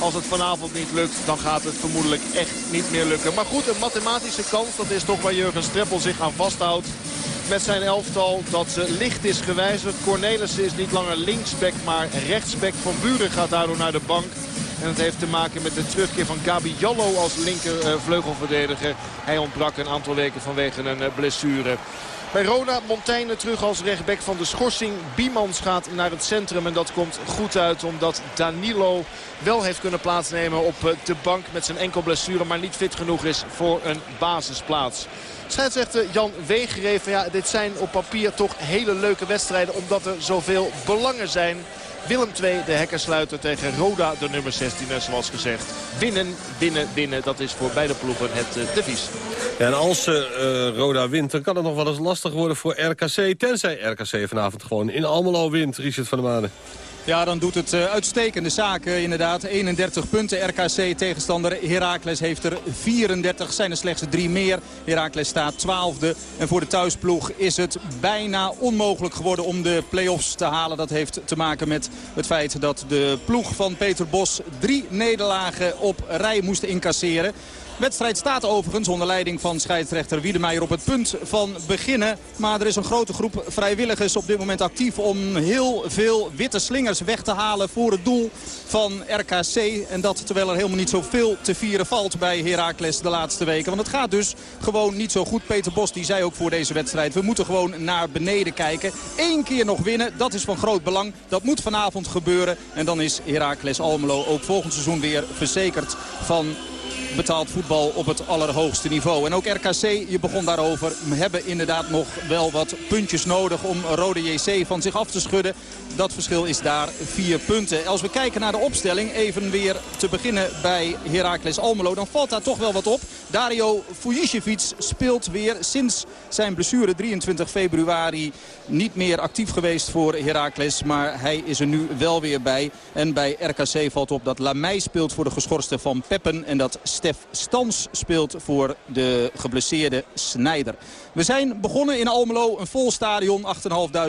Als het vanavond niet lukt, dan gaat het vermoedelijk echt niet meer lukken. Maar goed, een mathematische kans, dat is toch waar Jurgen Streppel zich aan vasthoudt. Met zijn elftal dat uh, licht is gewijzigd. Cornelissen is niet langer linksback, maar rechtsback. Van Buren gaat daardoor naar de bank. En het heeft te maken met de terugkeer van Gabi Jallo als linker uh, vleugelverdediger. Hij ontbrak een aantal weken vanwege een uh, blessure. Bij Roda Montaigne terug als rechtback van de schorsing. Biemans gaat naar het centrum en dat komt goed uit omdat Danilo wel heeft kunnen plaatsnemen op uh, de bank met zijn enkel blessure. Maar niet fit genoeg is voor een basisplaats. Scheidsrechter Jan Wegereven, ja, dit zijn op papier toch hele leuke wedstrijden omdat er zoveel belangen zijn. Willem 2, de hekkersluiter tegen Roda, de nummer 16. En zoals gezegd, winnen, winnen, winnen. Dat is voor beide ploegen het uh, devies. En als uh, Roda wint, dan kan het nog wel eens lastig worden voor RKC. Tenzij RKC vanavond gewoon in Almelo wint, Richard van der Manen. Ja, dan doet het uh, uitstekende zaken inderdaad. 31 punten RKC tegenstander. Heracles heeft er 34, zijn er slechts drie meer. Heracles staat 12e. En voor de thuisploeg is het bijna onmogelijk geworden om de play-offs te halen. Dat heeft te maken met het feit dat de ploeg van Peter Bos drie nederlagen op rij moest incasseren. Wedstrijd staat overigens onder leiding van scheidsrechter Wiedemeijer op het punt van beginnen. Maar er is een grote groep vrijwilligers op dit moment actief om heel veel witte slingers weg te halen voor het doel van RKC. En dat terwijl er helemaal niet zoveel te vieren valt bij Heracles de laatste weken. Want het gaat dus gewoon niet zo goed. Peter Bos die zei ook voor deze wedstrijd, we moeten gewoon naar beneden kijken. Eén keer nog winnen, dat is van groot belang. Dat moet vanavond gebeuren. En dan is Heracles Almelo ook volgend seizoen weer verzekerd van betaald voetbal op het allerhoogste niveau. En ook RKC, je begon daarover, hebben inderdaad nog wel wat puntjes nodig om Rode JC van zich af te schudden. Dat verschil is daar vier punten. Als we kijken naar de opstelling, even weer te beginnen bij Heracles Almelo, dan valt daar toch wel wat op. Dario Fujicevic speelt weer sinds zijn blessure 23 februari niet meer actief geweest voor Heracles. Maar hij is er nu wel weer bij. En bij RKC valt op dat Lamey speelt voor de geschorste van Peppen. En dat Stef Stans speelt voor de geblesseerde Snijder. We zijn begonnen in Almelo, een vol stadion,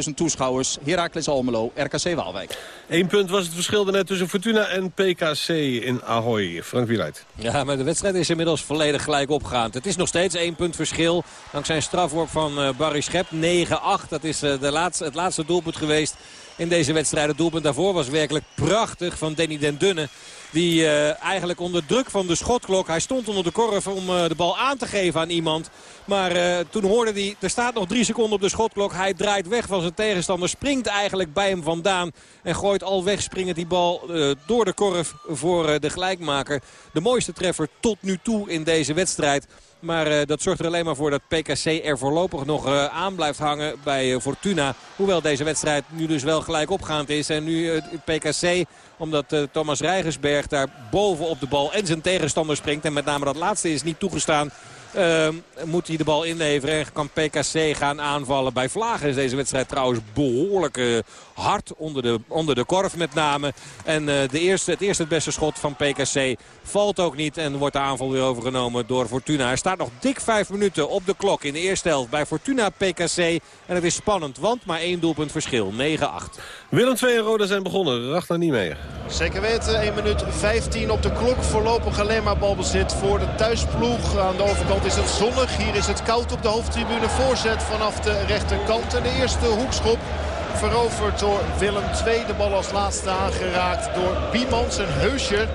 8.500 toeschouwers. Heracles Almelo, RKC Waalwijk. Eén punt was het verschil net tussen Fortuna en PKC in Ahoy. Frank Wieluid. Ja, maar de wedstrijd is inmiddels volledig gelijk opgegaan. Het is nog steeds één punt verschil. Dankzij een strafworp van uh, Barry Schep. 9-8, dat is uh, de laatste, het laatste doelpunt geweest in deze wedstrijd. Het doelpunt daarvoor was werkelijk prachtig van Danny Den Dunne. Die uh, eigenlijk onder druk van de schotklok... Hij stond onder de korf om uh, de bal aan te geven aan iemand. Maar uh, toen hoorde hij... Er staat nog drie seconden op de schotklok. Hij draait weg van zijn tegenstander. Springt eigenlijk bij hem vandaan. En gooit al wegspringend die bal door de korf voor de gelijkmaker. De mooiste treffer tot nu toe in deze wedstrijd. Maar dat zorgt er alleen maar voor dat PKC er voorlopig nog aan blijft hangen bij Fortuna. Hoewel deze wedstrijd nu dus wel gelijk opgaand is. En nu PKC, omdat Thomas Rijgersberg daar boven op de bal en zijn tegenstander springt. En met name dat laatste is niet toegestaan. Uh, moet hij de bal inleveren en kan PKC gaan aanvallen. Bij Vlagen is deze wedstrijd trouwens behoorlijk uh, hard onder de, onder de korf met name. En uh, de eerste, het eerste het beste schot van PKC valt ook niet. En wordt de aanval weer overgenomen door Fortuna. Er staat nog dik vijf minuten op de klok in de eerste helft bij Fortuna PKC. En het is spannend, want maar één doelpunt verschil. 9-8. Willem 2 en Roda zijn begonnen. Racht niet mee. Zeker weten. 1 minuut 15 op de klok. Voorlopig alleen maar balbezit voor de thuisploeg. Aan de overkant is het zonnig. Hier is het koud op de hoofdtribune. Voorzet vanaf de rechterkant. En de eerste hoekschop veroverd door Willem II. De bal als laatste aangeraakt door Biemans en Heuscher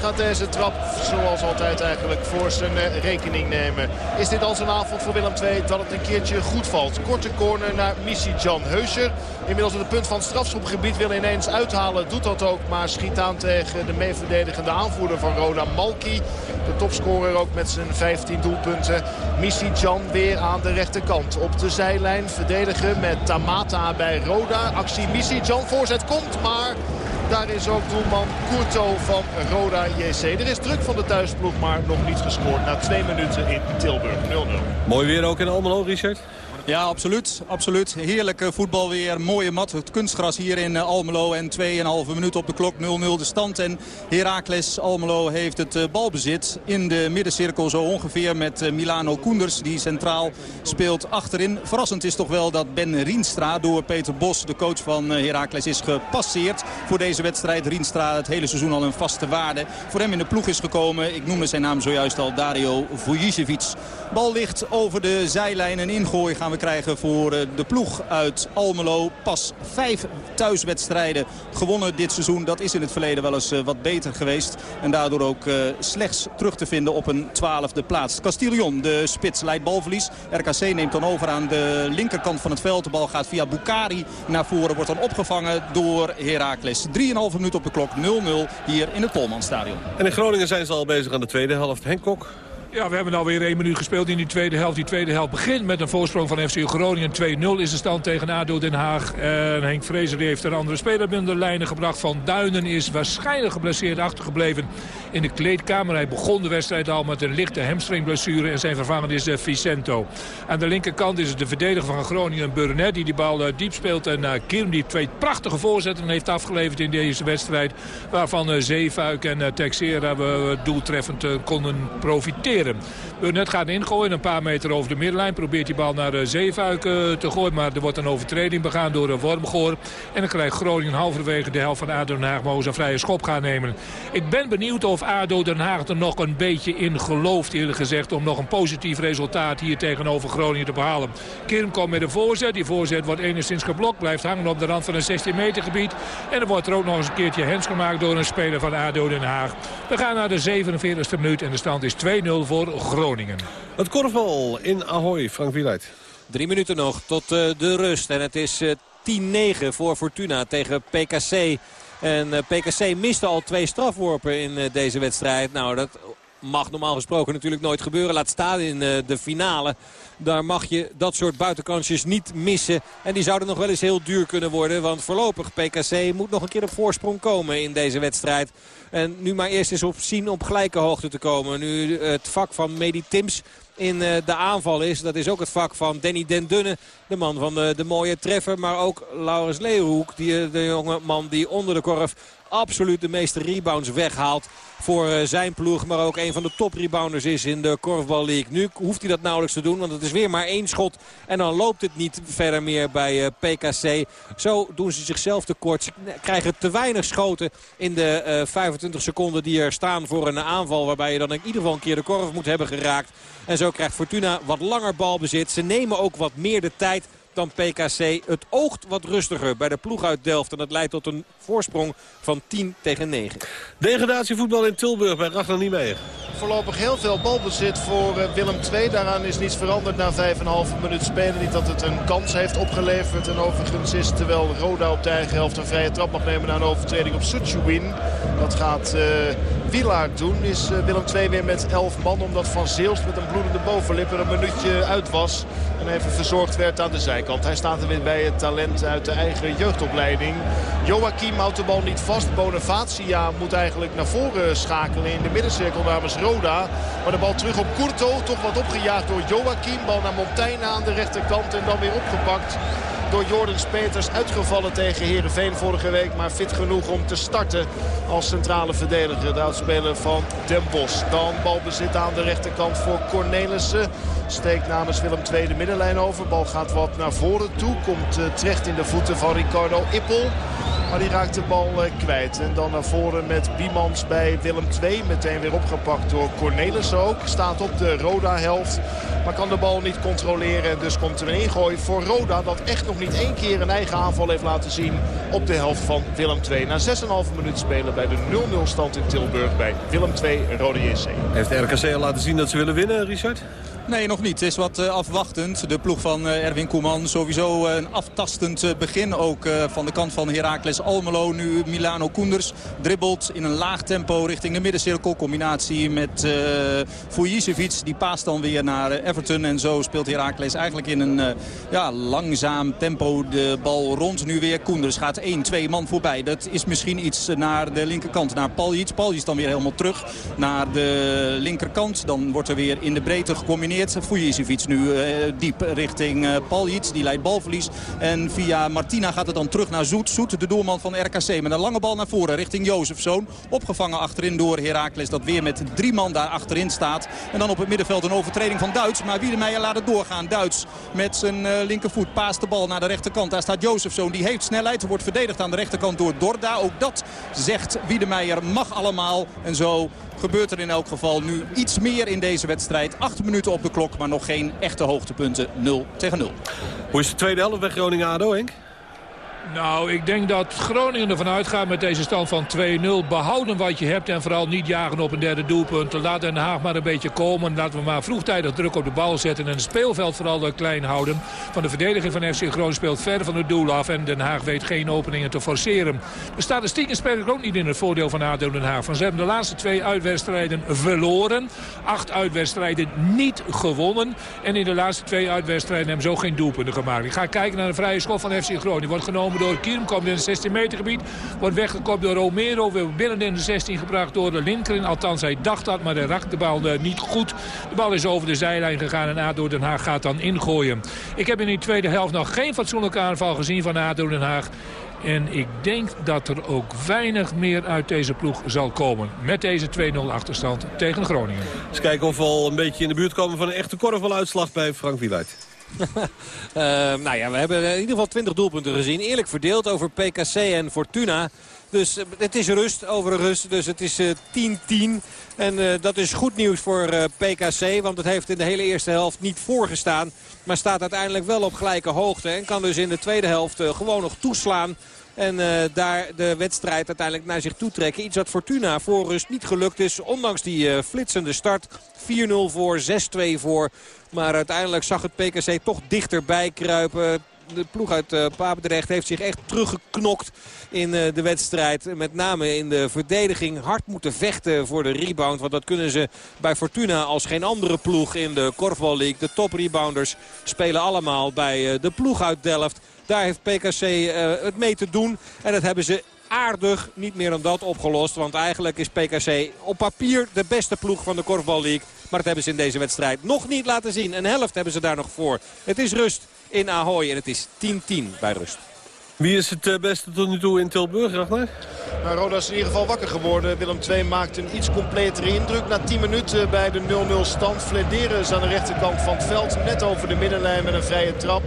gaat deze trap zoals altijd eigenlijk voor zijn eh, rekening nemen. Is dit al zijn avond voor Willem II dat het een keertje goed valt. Korte corner naar Missy Jan Heuscher. Inmiddels op het punt van het strafschopgebied wil ineens uithalen. Doet dat ook, maar schiet aan tegen de meeverdedigende aanvoerder van Roda Malki. De topscorer ook met zijn 15 doelpunten. Missy Jan weer aan de rechterkant. Op de zijlijn verdedigen met Tamata bij Roda. Actie Missy Jan voorzet komt, maar daar is ook doelman Courto van Roda JC. Er is druk van de thuisploeg, maar nog niet gescoord na twee minuten in Tilburg. 0-0. Mooi weer ook in Almelo, Richard. Ja, absoluut. absoluut. Heerlijke voetbal weer. Mooie mat. Het kunstgras hier in eh, Almelo. En 2,5 minuten op de klok. 0-0 de stand. En Heracles Almelo heeft het eh, balbezit in de middencirkel zo ongeveer met eh, Milano Koenders. Die centraal speelt achterin. Verrassend is toch wel dat Ben Rienstra door Peter Bos, de coach van Heracles, is gepasseerd voor deze wedstrijd. Rienstra het hele seizoen al een vaste waarde. Voor hem in de ploeg is gekomen. Ik noemde zijn naam zojuist al Dario Vujicevic. Bal ligt over de zijlijn. Een ingooi gaan we krijgen voor eh, de ploeg uit Almelo. Pas vijf thuiswedstrijden gewonnen dit seizoen. Dat is in het verleden wel eens eh, wat beter geweest. En daardoor ook eh, slechts terug te vinden op een twaalfde plaats. Castillon, de spits, leidt balverlies. RKC neemt dan over aan de linkerkant van het veld. De bal gaat via Bukari naar voren. Wordt dan opgevangen door Heracles. 3,5 minuut op de klok. 0-0 hier in het Polmanstadion. En in Groningen zijn ze al bezig aan de tweede helft. Henk Kok. Ja, we hebben alweer één minuut gespeeld in die tweede helft. Die tweede helft begint met een voorsprong van FC Groningen. 2-0 is de stand tegen ADO Den Haag. En Henk Vrezer heeft een andere speler binnen de lijnen gebracht. Van Duinen is waarschijnlijk geblesseerd achtergebleven in de kleedkamer. Hij begon de wedstrijd al met een lichte hamstringblessure. En zijn vervanger is eh, Vicento. Aan de linkerkant is het de verdediger van Groningen, Burnett. Die die bal eh, diep speelt. En uh, Kim die twee prachtige voorzetten heeft afgeleverd in deze wedstrijd. Waarvan Zeefuik en Texera we doeltreffend konden profiteren. Burnett gaat ingooien, een paar meter over de middenlijn. Probeert die bal naar Zeefuik te gooien. Maar er wordt een overtreding begaan door Wormgoor. En dan krijgt Groningen halverwege de helft van ADO Den Haag een vrije schop gaan nemen. Ik ben benieuwd of ADO Den Haag er nog een beetje in gelooft eerlijk gezegd. Om nog een positief resultaat hier tegenover Groningen te behalen. Kirm komt met een voorzet. Die voorzet wordt enigszins geblokt. Blijft hangen op de rand van een 16 meter gebied. En er wordt er ook nog eens een keertje hens gemaakt door een speler van ADO Den Haag. We gaan naar de 47e minuut en de stand is 2-0 voor Groningen. Het korfbal in Ahoy, Frank Wieluid. Drie minuten nog tot uh, de rust. En het is uh, 10-9 voor Fortuna tegen PKC. En uh, PKC miste al twee strafworpen in deze wedstrijd. Nou, dat mag normaal gesproken natuurlijk nooit gebeuren. Laat staan in de finale. Daar mag je dat soort buitenkansjes niet missen. En die zouden nog wel eens heel duur kunnen worden. Want voorlopig PKC moet nog een keer op voorsprong komen in deze wedstrijd. En nu maar eerst eens op zien op gelijke hoogte te komen. Nu het vak van Medi Tims in de aanval is. Dat is ook het vak van Danny Den Dunne. De man van de, de mooie treffer. Maar ook Laurens Leeuwhoek. Die, de jonge man die onder de korf absoluut de meeste rebounds weghaalt voor zijn ploeg. Maar ook een van de top rebounders is in de Korfbal League. Nu hoeft hij dat nauwelijks te doen, want het is weer maar één schot. En dan loopt het niet verder meer bij PKC. Zo doen ze zichzelf tekort. Ze krijgen te weinig schoten in de 25 seconden die er staan voor een aanval. Waarbij je dan in ieder geval een keer de korf moet hebben geraakt. En zo krijgt Fortuna wat langer balbezit. Ze nemen ook wat meer de tijd dan PKC. Het oogt wat rustiger bij de ploeg uit Delft. En dat leidt tot een voorsprong van 10 tegen 9. Degradatievoetbal in Tilburg bij Ragnar Niemeyer. Voorlopig heel veel balbezit voor eh, Willem II. Daaraan is niets veranderd na 5,5 minuut spelen. Niet dat het een kans heeft opgeleverd. En overigens is terwijl Roda op de eigen helft een vrije trap mag nemen na een overtreding op Suchuwin. Dat gaat uh, doen. Is uh, Willem II weer met 11 man. Omdat Van Zeelst met een bloedende bovenlip er een minuutje uit was. En even verzorgd werd aan de Hij staat er weer bij het talent uit de eigen jeugdopleiding. Joachim houdt de bal niet vast. Bonavacia moet eigenlijk naar voren schakelen in de middencirkel namens Roda. Maar de bal terug op Kurto. Toch wat opgejaagd door Joachim. Bal naar Montaigne aan de rechterkant en dan weer opgepakt door Jordans Peters. Uitgevallen tegen Heerenveen vorige week. Maar fit genoeg om te starten als centrale verdediger. De uitspeler van Den Bosch. Dan balbezit aan de rechterkant voor Cornelissen. Steekt namens Willem II de middenlijn over. Bal gaat wat naar voren toe. Komt uh, terecht in de voeten van Ricardo Ippel. Maar die raakt de bal uh, kwijt. En dan naar voren met Biemans bij Willem II. Meteen weer opgepakt door Cornelissen ook. Staat op de Roda-helft. Maar kan de bal niet controleren. En dus komt er een ingooi voor Roda. Dat echt nog niet één keer een eigen aanval heeft laten zien op de helft van Willem II. Na 6,5 minuten spelen bij de 0-0 stand in Tilburg bij Willem II Rode JC. Heeft RKC al laten zien dat ze willen winnen, Richard? Nee, nog niet. Het is wat uh, afwachtend. De ploeg van uh, Erwin Koeman sowieso uh, een aftastend begin. Ook van de kant van Heracles Almelo. Nu Milano Koenders dribbelt in een laag tempo richting de middencirkel. Combinatie met uh. Die paast dan weer naar Everton. En zo speelt Heracles eigenlijk in een ja, langzaam tempo de bal rond. Nu weer Koenders gaat 1-2 man voorbij. Dat is misschien iets naar de linkerkant. Naar Paljic. Paljic dan weer helemaal terug naar de linkerkant. Dan wordt er weer in de breedte gecombineerd. Fujicevic nu uh, diep richting uh, Paljic. Die leidt balverlies. En via Martina gaat het dan terug naar Zoet. Zoet, de doelman van RKC. Met een lange bal naar voren richting Jozefzoon. Opgevangen achterin door Heracles. Dat weer met drie man daar achterin staat. En dan op het middenveld een overtreding van Duits. Maar Wiedemeijer laat het doorgaan. Duits met zijn uh, linkervoet paast de bal naar de rechterkant. Daar staat Jozefzoon. Die heeft snelheid. Wordt verdedigd aan de rechterkant door Dorda. Ook dat zegt Wiedemeijer mag allemaal. En zo gebeurt er in elk geval nu iets meer in deze wedstrijd. Acht minuten op de klok, maar nog geen echte hoogtepunten. 0 tegen 0. Hoe is de tweede helft bij Groningen-ADO, Henk? Nou, ik denk dat Groningen ervan uitgaat met deze stand van 2-0. Behouden wat je hebt en vooral niet jagen op een derde doelpunt. Laat Den Haag maar een beetje komen. Laten we maar vroegtijdig druk op de bal zetten. En het speelveld vooral klein houden. Van de verdediging van FC Groningen speelt ver van het doel af. En Den Haag weet geen openingen te forceren. De statistieken spelen ook niet in het voordeel van ADO Den Haag. Ze hebben de laatste twee uitwedstrijden verloren. Acht uitwedstrijden niet gewonnen. En in de laatste twee uitwedstrijden hebben ze ook geen doelpunten gemaakt. Ik ga kijken naar de vrije schop van FC Groningen. Wordt genomen door Kierm. Komt in het 16 meter gebied. Wordt weggekopt door Romero. Weer binnen in de 16 gebracht door de Linkerin. Althans, hij dacht dat, maar hij raakt de bal uh, niet goed. De bal is over de zijlijn gegaan en ADO Den Haag gaat dan ingooien. Ik heb in die tweede helft nog geen fatsoenlijke aanval gezien van ADO Den Haag. En ik denk dat er ook weinig meer uit deze ploeg zal komen. Met deze 2-0 achterstand tegen Groningen. Eens kijken of we al een beetje in de buurt komen van een echte korfbaluitslag bij Frank Wieluid. Uh, nou ja, we hebben in ieder geval 20 doelpunten gezien. Eerlijk verdeeld over PKC en Fortuna. Dus uh, het is rust over rust. Dus het is 10-10. Uh, en dat is goed nieuws voor PKC. Want het heeft in de hele eerste helft niet voorgestaan. Maar staat uiteindelijk wel op gelijke hoogte. En kan dus in de tweede helft gewoon nog toeslaan. En uh, daar de wedstrijd uiteindelijk naar zich toe trekken. Iets wat Fortuna voor rust niet gelukt is. Ondanks die uh, flitsende start. 4-0 voor, 6-2 voor. Maar uiteindelijk zag het PKC toch dichterbij kruipen. De ploeg uit uh, Papendrecht heeft zich echt teruggeknokt in de wedstrijd. Met name in de verdediging hard moeten vechten voor de rebound. Want dat kunnen ze bij Fortuna als geen andere ploeg in de Korfbal League. De top rebounders spelen allemaal bij de ploeg uit Delft. Daar heeft PKC uh, het mee te doen. En dat hebben ze aardig niet meer dan dat opgelost. Want eigenlijk is PKC op papier de beste ploeg van de Korfbal League. Maar dat hebben ze in deze wedstrijd nog niet laten zien. Een helft hebben ze daar nog voor. Het is rust in Ahoy en het is 10-10 bij rust. Wie is het beste tot nu toe in Tilburg, Ragnar? Nou, Roda is in ieder geval wakker geworden. Willem II maakt een iets completere indruk. Na 10 minuten bij de 0-0 stand. Flederis is aan de rechterkant van het veld. Net over de middenlijn met een vrije trap.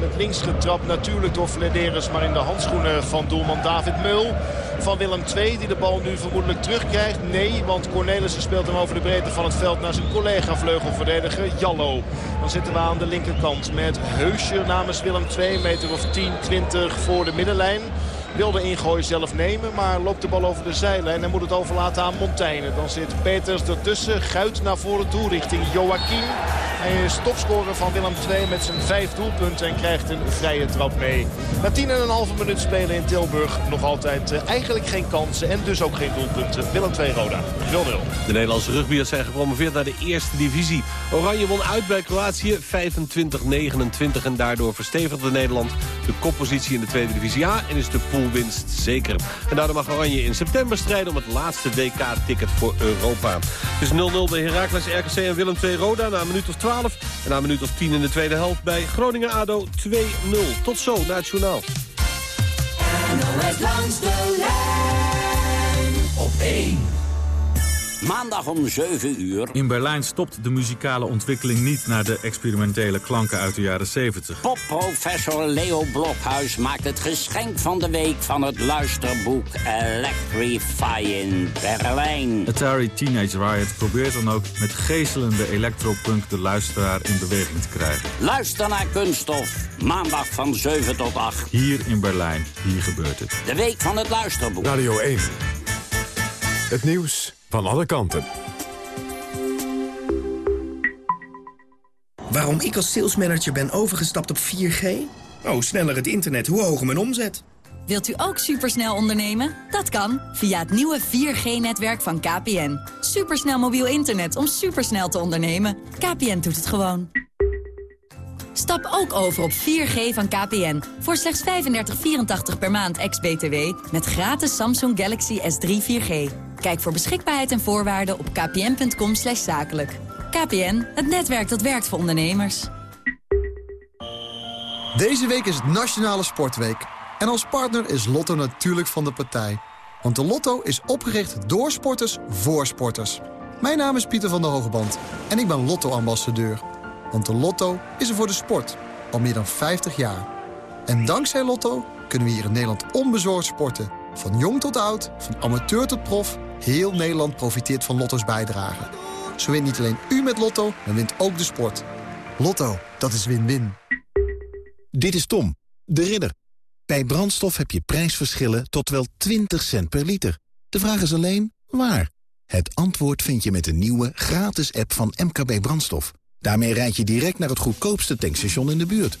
Met links getrapt natuurlijk door Flederis. Maar in de handschoenen van doelman David Meul. van Willem II. Die de bal nu vermoedelijk terugkrijgt. Nee, want Cornelissen speelt hem over de breedte van het veld naar zijn collega vleugelverdediger Jallo. Dan zitten we aan de linkerkant met Heusje namens Willem II. Meter of 10, 20 voor de middenlijn. Wil de ingooi zelf nemen, maar loopt de bal over de zijlijn en moet het overlaten aan Montaigne. Dan zit Peters ertussen, Guit naar voren toe richting Joachim. Hij is topscorer van Willem II met zijn vijf doelpunten en krijgt een vrije trap mee. Na tien en een halve minuut spelen in Tilburg nog altijd uh, eigenlijk geen kansen en dus ook geen doelpunten. Willem II Roda 0-0. De Nederlandse rugbyers zijn gepromoveerd naar de eerste divisie. Oranje won uit bij Kroatië 25-29 en daardoor verstevigde Nederland de koppositie in de tweede divisie A en is de poolwinst zeker. En daardoor mag Oranje in september strijden om het laatste WK-ticket voor Europa. Het is 0-0 bij Heracles, RKC en Willem II Roda na een minuut of 12. En na een minuut of 10 in de tweede helft bij Groningen-ADO 2-0. Tot zo naar het journaal. NOS langs de lijn op 1. Maandag om 7 uur. In Berlijn stopt de muzikale ontwikkeling niet naar de experimentele klanken uit de jaren 70. Popprofessor Leo Blokhuis maakt het geschenk van de week van het luisterboek Electrifying Berlijn. Atari Teenage Riot probeert dan ook met geestelende electropunk de luisteraar in beweging te krijgen. Luister naar Kunststof, maandag van 7 tot 8. Hier in Berlijn, hier gebeurt het. De week van het luisterboek. Radio 1. Het nieuws van alle kanten. Waarom ik als salesmanager ben overgestapt op 4G? Oh, sneller het internet, hoe hoger mijn omzet. Wilt u ook supersnel ondernemen? Dat kan, via het nieuwe 4G-netwerk van KPN. Supersnel mobiel internet om supersnel te ondernemen. KPN doet het gewoon. Stap ook over op 4G van KPN. Voor slechts 35,84 per maand ex-BTW. Met gratis Samsung Galaxy S3 4G. Kijk voor beschikbaarheid en voorwaarden op kpn.com zakelijk. KPN, het netwerk dat werkt voor ondernemers. Deze week is het Nationale Sportweek. En als partner is Lotto natuurlijk van de partij. Want de Lotto is opgericht door sporters voor sporters. Mijn naam is Pieter van der Hogeband en ik ben Lotto-ambassadeur. Want de Lotto is er voor de sport, al meer dan 50 jaar. En dankzij Lotto kunnen we hier in Nederland onbezorgd sporten. Van jong tot oud, van amateur tot prof, heel Nederland profiteert van Lotto's bijdrage. Zo wint niet alleen u met Lotto, maar wint ook de sport. Lotto, dat is win-win. Dit is Tom, de ridder. Bij brandstof heb je prijsverschillen tot wel 20 cent per liter. De vraag is alleen, waar? Het antwoord vind je met de nieuwe gratis app van MKB Brandstof. Daarmee rijd je direct naar het goedkoopste tankstation in de buurt.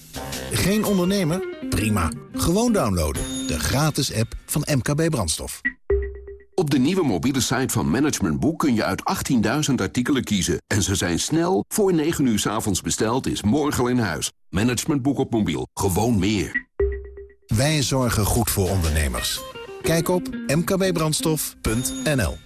Geen ondernemer? Prima. Gewoon downloaden. De gratis app van MKB Brandstof. Op de nieuwe mobiele site van Management Boek kun je uit 18.000 artikelen kiezen. En ze zijn snel, voor 9 uur s avonds besteld, is morgen al in huis. Management Boek op mobiel. Gewoon meer. Wij zorgen goed voor ondernemers. Kijk op mkbbrandstof.nl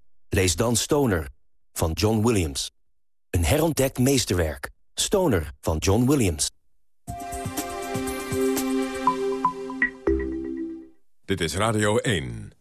lees dan Stoner van John Williams. Een herontdekt meesterwerk. Stoner van John Williams. Dit is Radio 1.